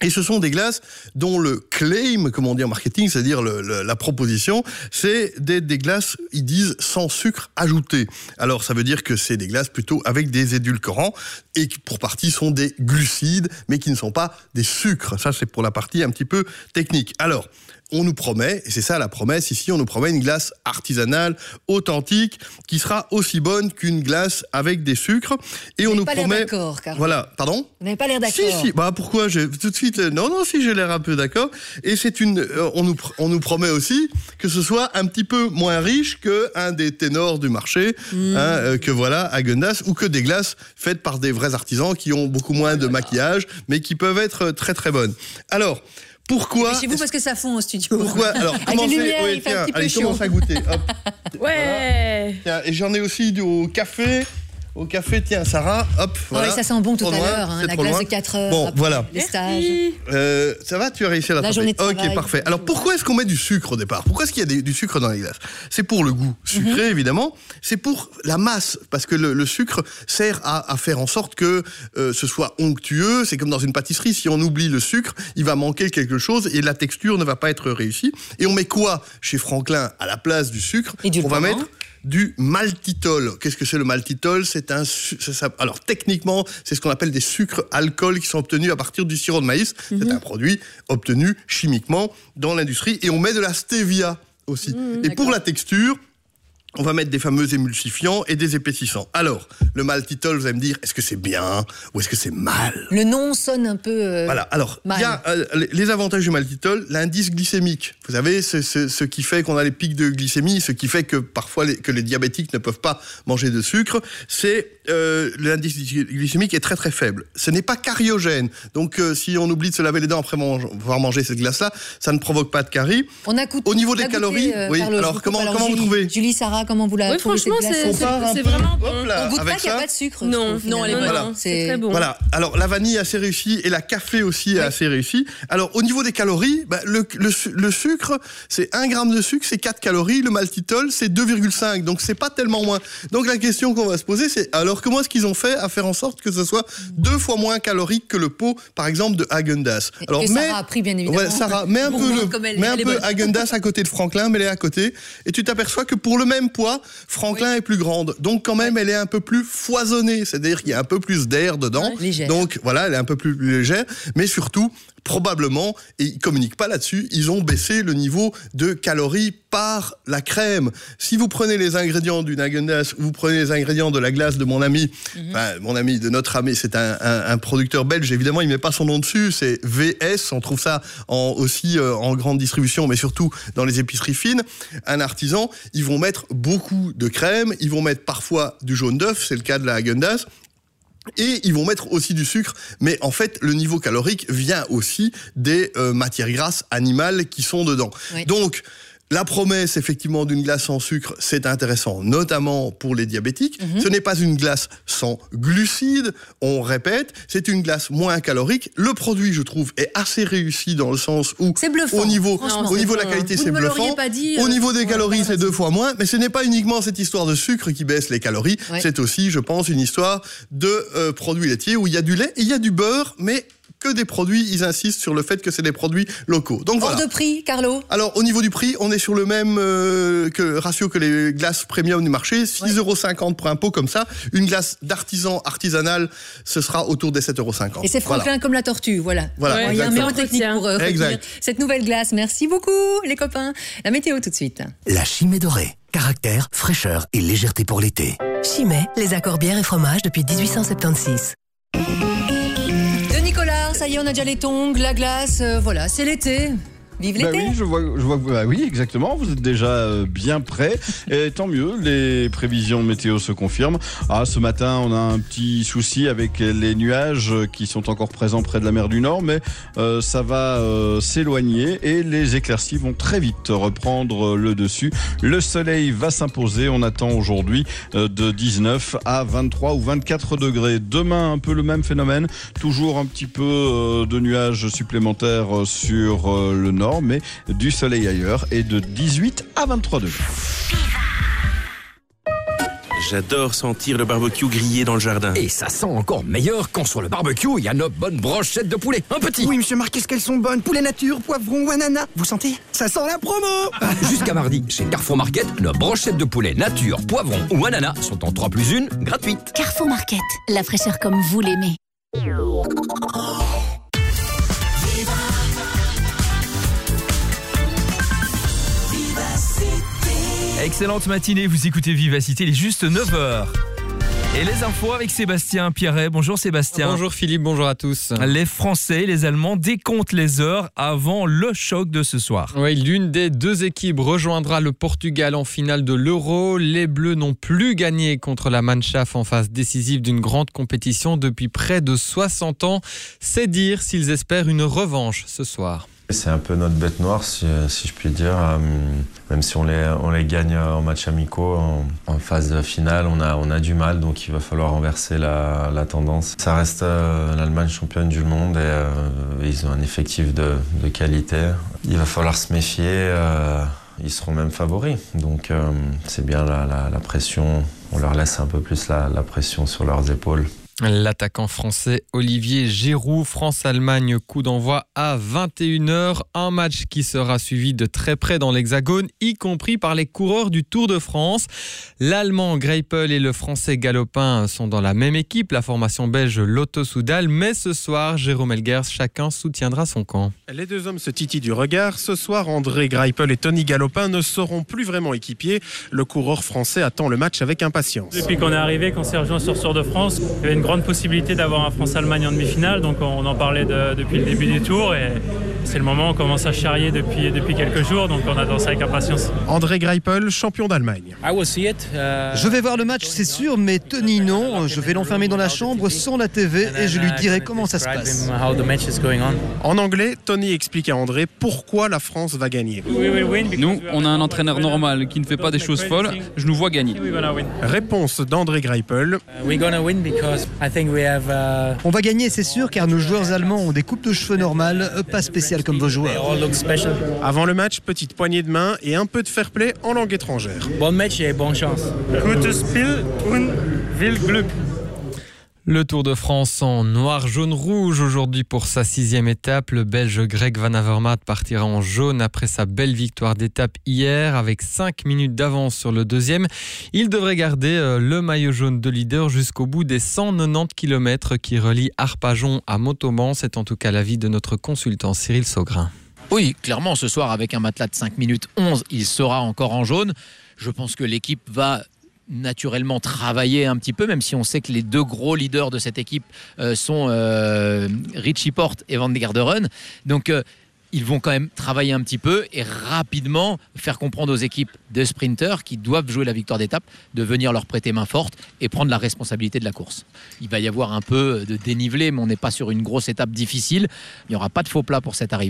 Et ce sont des glaces dont le claim, comme on dit en marketing, c'est-à-dire la proposition, c'est des glaces, ils disent, sans sucre ajouté. Alors ça veut dire que c'est des glaces plutôt avec des édulcorants et qui pour partie sont des glucides, mais qui ne sont pas des sucres. Ça c'est pour la partie un petit peu technique. Alors, on nous promet, et c'est ça la promesse ici, on nous promet une glace artisanale, authentique, qui sera aussi bonne qu'une glace avec des sucres. Et on n'avez nous pas l'air promet... d'accord. Voilà, pardon Vous n'avez pas l'air d'accord. si, si. Bah pourquoi j'ai tout de suite euh, non non si j'ai l'air un peu d'accord et c'est une euh, on nous on nous promet aussi que ce soit un petit peu moins riche que un des ténors du marché hein, euh, que voilà Agendas ou que des glaces faites par des vrais artisans qui ont beaucoup moins de maquillage mais qui peuvent être très très bonnes. Alors pourquoi Chez vous parce que ça fond au studio. pourquoi alors commencez les lumières, oui, il fait un tiens, petit peu allez commence à goûter hop. Ouais. Tiens, et j'en ai aussi du, au café. Au café, tiens, Sarah, hop. Oh, voilà. et ça sent bon tout à l'heure, hein, la glace loin. de 4 heures. Bon, voilà. Les stages. Euh, ça va, tu as réussi à La journée de Ok, parfait. Alors pourquoi est-ce qu'on met du sucre au départ? Pourquoi est-ce qu'il y a des- du sucre dans les glaces? C'est pour le goût sucré, Mhm. évidemment. C'est pour la masse, parce que le, le sucre sert à, à faire en sorte que euh, ce soit onctueux. C'est comme dans une pâtisserie. Si on oublie le sucre, il va manquer quelque chose et la texture ne va pas être réussie. Et on met quoi chez Franklin à la place du sucre? On va mettre du maltitol. Qu'est-ce que c'est le maltitol? C'est un ça- alors techniquement, c'est ce qu'on appelle des sucres alcools qui sont obtenus à partir du sirop de maïs. C'est un produit obtenu chimiquement dans l'industrie et on met de la stevia aussi. et pour la texture, on va mettre des fameux émulsifiants et des épaississants. Alors, le maltitol, vous allez me dire, est-ce que c'est bien ou est-ce que c'est mal Le nom sonne un peu. euh, voilà, alors, il y a euh, les- avantages du maltitol, l'indice glycémique. Vous savez, ce, ce qui fait qu'on a les pics de glycémie, ce qui fait que parfois les, que les diabétiques ne peuvent pas manger de sucre, c'est euh, l'indice glycémique est très très faible. Ce n'est pas cariogène. Donc, euh, si on oublie de se laver les dents après avoir mangé cette glace-là, ça ne provoque pas de carie. On a coûté, Au niveau des goûté, calories, oui, Carlos, alors comment- comment vous trouvez Julie, Sarah, comment vous la Oui, trouvez franchement, cette glace c'est- vraiment hop là, On goûte pas qu'il n'y a pas de sucre. Non, non, elle est finalement. bonne. C'est très bon. Voilà. Alors la vanille assez réussie et la café aussi est assez réussie. Alors au niveau des calories, bah, le, le su- le sucre, c'est 1 gramme de sucre, c'est 4 calories. Le maltitol, c'est 2,5. Donc c'est pas tellement moins. Donc la question qu'on va se poser, c'est alors comment est-ce qu'ils ont fait à faire en sorte que ce soit deux fois moins calorique que le pot, par exemple, de Häagen-Dazs? Alors que mets- Sarah a pris, bien évidemment. Ouais, Sarah, mets un Bon, peu, le, comme elle- mets un peu à côté de Franklin, mets-les à côté, et tu t'aperçois que pour le même poids, Franklin est plus grande. Donc quand même, elle est un peu plus foisonnée, c'est-à-dire qu'il y a un peu plus d'air dedans. Donc voilà, elle est un peu plus légère, mais surtout, probablement, et ils communiquent pas là-dessus, ils ont baissé le niveau de calories par la crème. Si vous prenez les ingrédients d'une Häagen-Dazs, vous prenez les ingrédients de la glace de mon ami, enfin, mon ami, de notre ami, c'est un, un- un producteur belge, évidemment, il met pas son nom dessus, c'est VS, on trouve ça en, aussi euh, en grande distribution, mais surtout dans les épiceries fines. Un artisan, ils vont mettre beaucoup de crème, ils vont mettre parfois du jaune d'œuf, c'est le cas de la Häagen-Dazs, et ils vont mettre aussi du sucre, mais en fait, le niveau calorique vient aussi des euh, matières grasses animales qui sont dedans. Oui. Donc, La promesse, effectivement, d'une glace sans sucre, c'est intéressant, notamment pour les diabétiques. Mhm. Ce n'est pas une glace sans glucides, on répète, c'est une glace moins calorique. Le produit, je trouve, est assez réussi dans le sens où, bluffant, au niveau, au niveau de la qualité, ne c'est bluffant. pas dit, au euh, niveau des calories, c'est deux fois moins. Mais ce n'est pas uniquement cette histoire de sucre qui baisse les calories. Ouais. C'est aussi, je pense, une histoire de euh, produits laitiers où il y a du lait et il y a du beurre, mais que des produits, ils insistent sur le fait que c'est des produits locaux. Donc Hors voilà. de prix, Carlo Alors, au niveau du prix, on est sur le même euh, que, ratio que les glaces premium du marché, 6,50 euros pour un pot comme ça. Une glace d'artisan artisanal, ce sera autour des 7,50 euros. Et c'est Franklin comme la tortue, voilà. Voilà, il y a un mémo technique pour euh, retenir cette nouvelle glace. Merci beaucoup, les copains. La météo tout de suite. La chimée dorée. Caractère, fraîcheur et légèreté pour l'été. Chimay, les accords bière et fromage depuis 1876. Ça y est, on a déjà les tongs, la glace, euh, voilà, c'est l'été. Vive Bah oui, je vois, je vois bah oui, exactement. Vous êtes déjà euh, bien prêts. Et tant mieux, les prévisions météo se confirment. Ah, ce matin, on a un petit souci avec les nuages qui sont encore présents près de la mer du Nord, mais euh, ça va euh, s'éloigner et les éclaircies vont très vite reprendre le dessus. Le soleil va s'imposer. On attend aujourd'hui euh, de 19 à 23 ou 24 degrés. Demain, un peu le même phénomène. Toujours un petit peu de nuages supplémentaires sur le nord, mais du soleil ailleurs et de 18 à 23 degrés. J'adore sentir le barbecue grillé dans le jardin. Et ça sent encore meilleur quand sur le barbecue, il y a nos bonnes brochettes de poulet. Un petit. Oui, monsieur Marc, qu'est-ce qu'elles sont bonnes? Poulet nature, poivron ou ananas? Vous sentez? Ça sent la promo Jusqu'à mardi, chez Carrefour Market, nos brochettes de poulet nature, poivron ou ananas sont en 3 plus 1 gratuites. Carrefour Market, la fraîcheur comme vous l'aimez. Excellente matinée, vous écoutez Vivacité, il est juste 9h. Et les infos avec Sébastien Pierret. Bonjour Sébastien. Bonjour Philippe, bonjour à tous. Les Français et les Allemands décomptent les heures avant le choc de ce soir. Oui, l'une des deux équipes rejoindra le Portugal en finale de l'Euro. Les Bleus n'ont plus gagné contre la Mannschaft en phase décisive d'une grande compétition depuis près de 60 ans. C'est dire s'ils espèrent une revanche ce soir. C'est un peu notre bête noire, si, je puis dire. Euh, Même si on les, on gagne en match amicaux, en, phase finale, on a, du mal, donc il va falloir renverser la, tendance. Ça reste euh, l'Allemagne championne du monde et euh, ils ont un effectif de, qualité. Il va falloir se méfier. euh, ils seront même favoris, donc euh, c'est bien la, la- la pression. On leur laisse un peu plus la- la pression sur leurs épaules. L'attaquant français Olivier Giroud, France-Allemagne, coup d'envoi à 21h. Un match qui sera suivi de très près dans l'Hexagone, y compris par les coureurs du Tour de France. L'Allemand Greipel et le Français Galopin sont dans la même équipe, la formation belge Lotto Soudal. Mais ce soir, Jérôme Elgers, chacun soutiendra son camp. Les deux hommes se titillent du regard. Ce soir, André Greipel et Tony Galopin ne seront plus vraiment équipiers. Le coureur français attend le match avec impatience. Depuis qu'on est arrivé, qu'on s'est rejoint sur Tour de France, il y avait une grande possibilité d'avoir un France-Allemagne en demi-finale, donc on en parlait de- depuis le début du tour et c'est le moment, on commence à charrier depuis, depuis quelques jours, donc on attend ça avec impatience. André Greipel, champion d'Allemagne. Je vais voir le match, c'est sûr, mais Tony, non. Je vais l'enfermer dans la chambre sans la TV et je lui dirai comment ça se passe. En anglais, Tony explique à André pourquoi la France va gagner. Nous, on a un entraîneur normal qui ne fait pas des choses folles. Je nous vois gagner. Réponse d'André Greipel. On va gagner, c'est sûr, car nos joueurs allemands ont des coupes de cheveux normales, euh, pas spéciales comme vos joueurs. Avant le match, petite poignée de main et un peu de fair play en langue étrangère. Bon match et bonne chance. Gutes Spiel und viel Glück. Le Tour de France en noir, jaune, rouge aujourd'hui pour sa sixième étape. Le Belge Greg Van Avermaet partira en jaune après sa belle victoire d'étape hier avec 5 minutes d'avance sur le deuxième. Il devrait garder euh, le maillot jaune de leader jusqu'au bout des 190 km qui relient Arpajon à Montauban. C'est en tout cas l'avis de notre consultant Cyril Saugrin. Oui, clairement, ce soir, avec un matelas de 5 minutes 11, il sera encore en jaune. Je pense que l'équipe va naturellement travailler un petit peu, même si on sait que les deux gros leaders de cette équipe euh, sont euh, Richie Porte et Van der Garderen. Donc, euh, ils vont quand même travailler un petit peu et rapidement faire comprendre aux équipes de sprinters qui doivent jouer la victoire d'étape de venir leur prêter main forte et prendre la responsabilité de la course. Il va y avoir un peu de dénivelé, mais on n'est pas sur une grosse étape difficile. Il n'y aura pas de faux plat pour cette arrivée.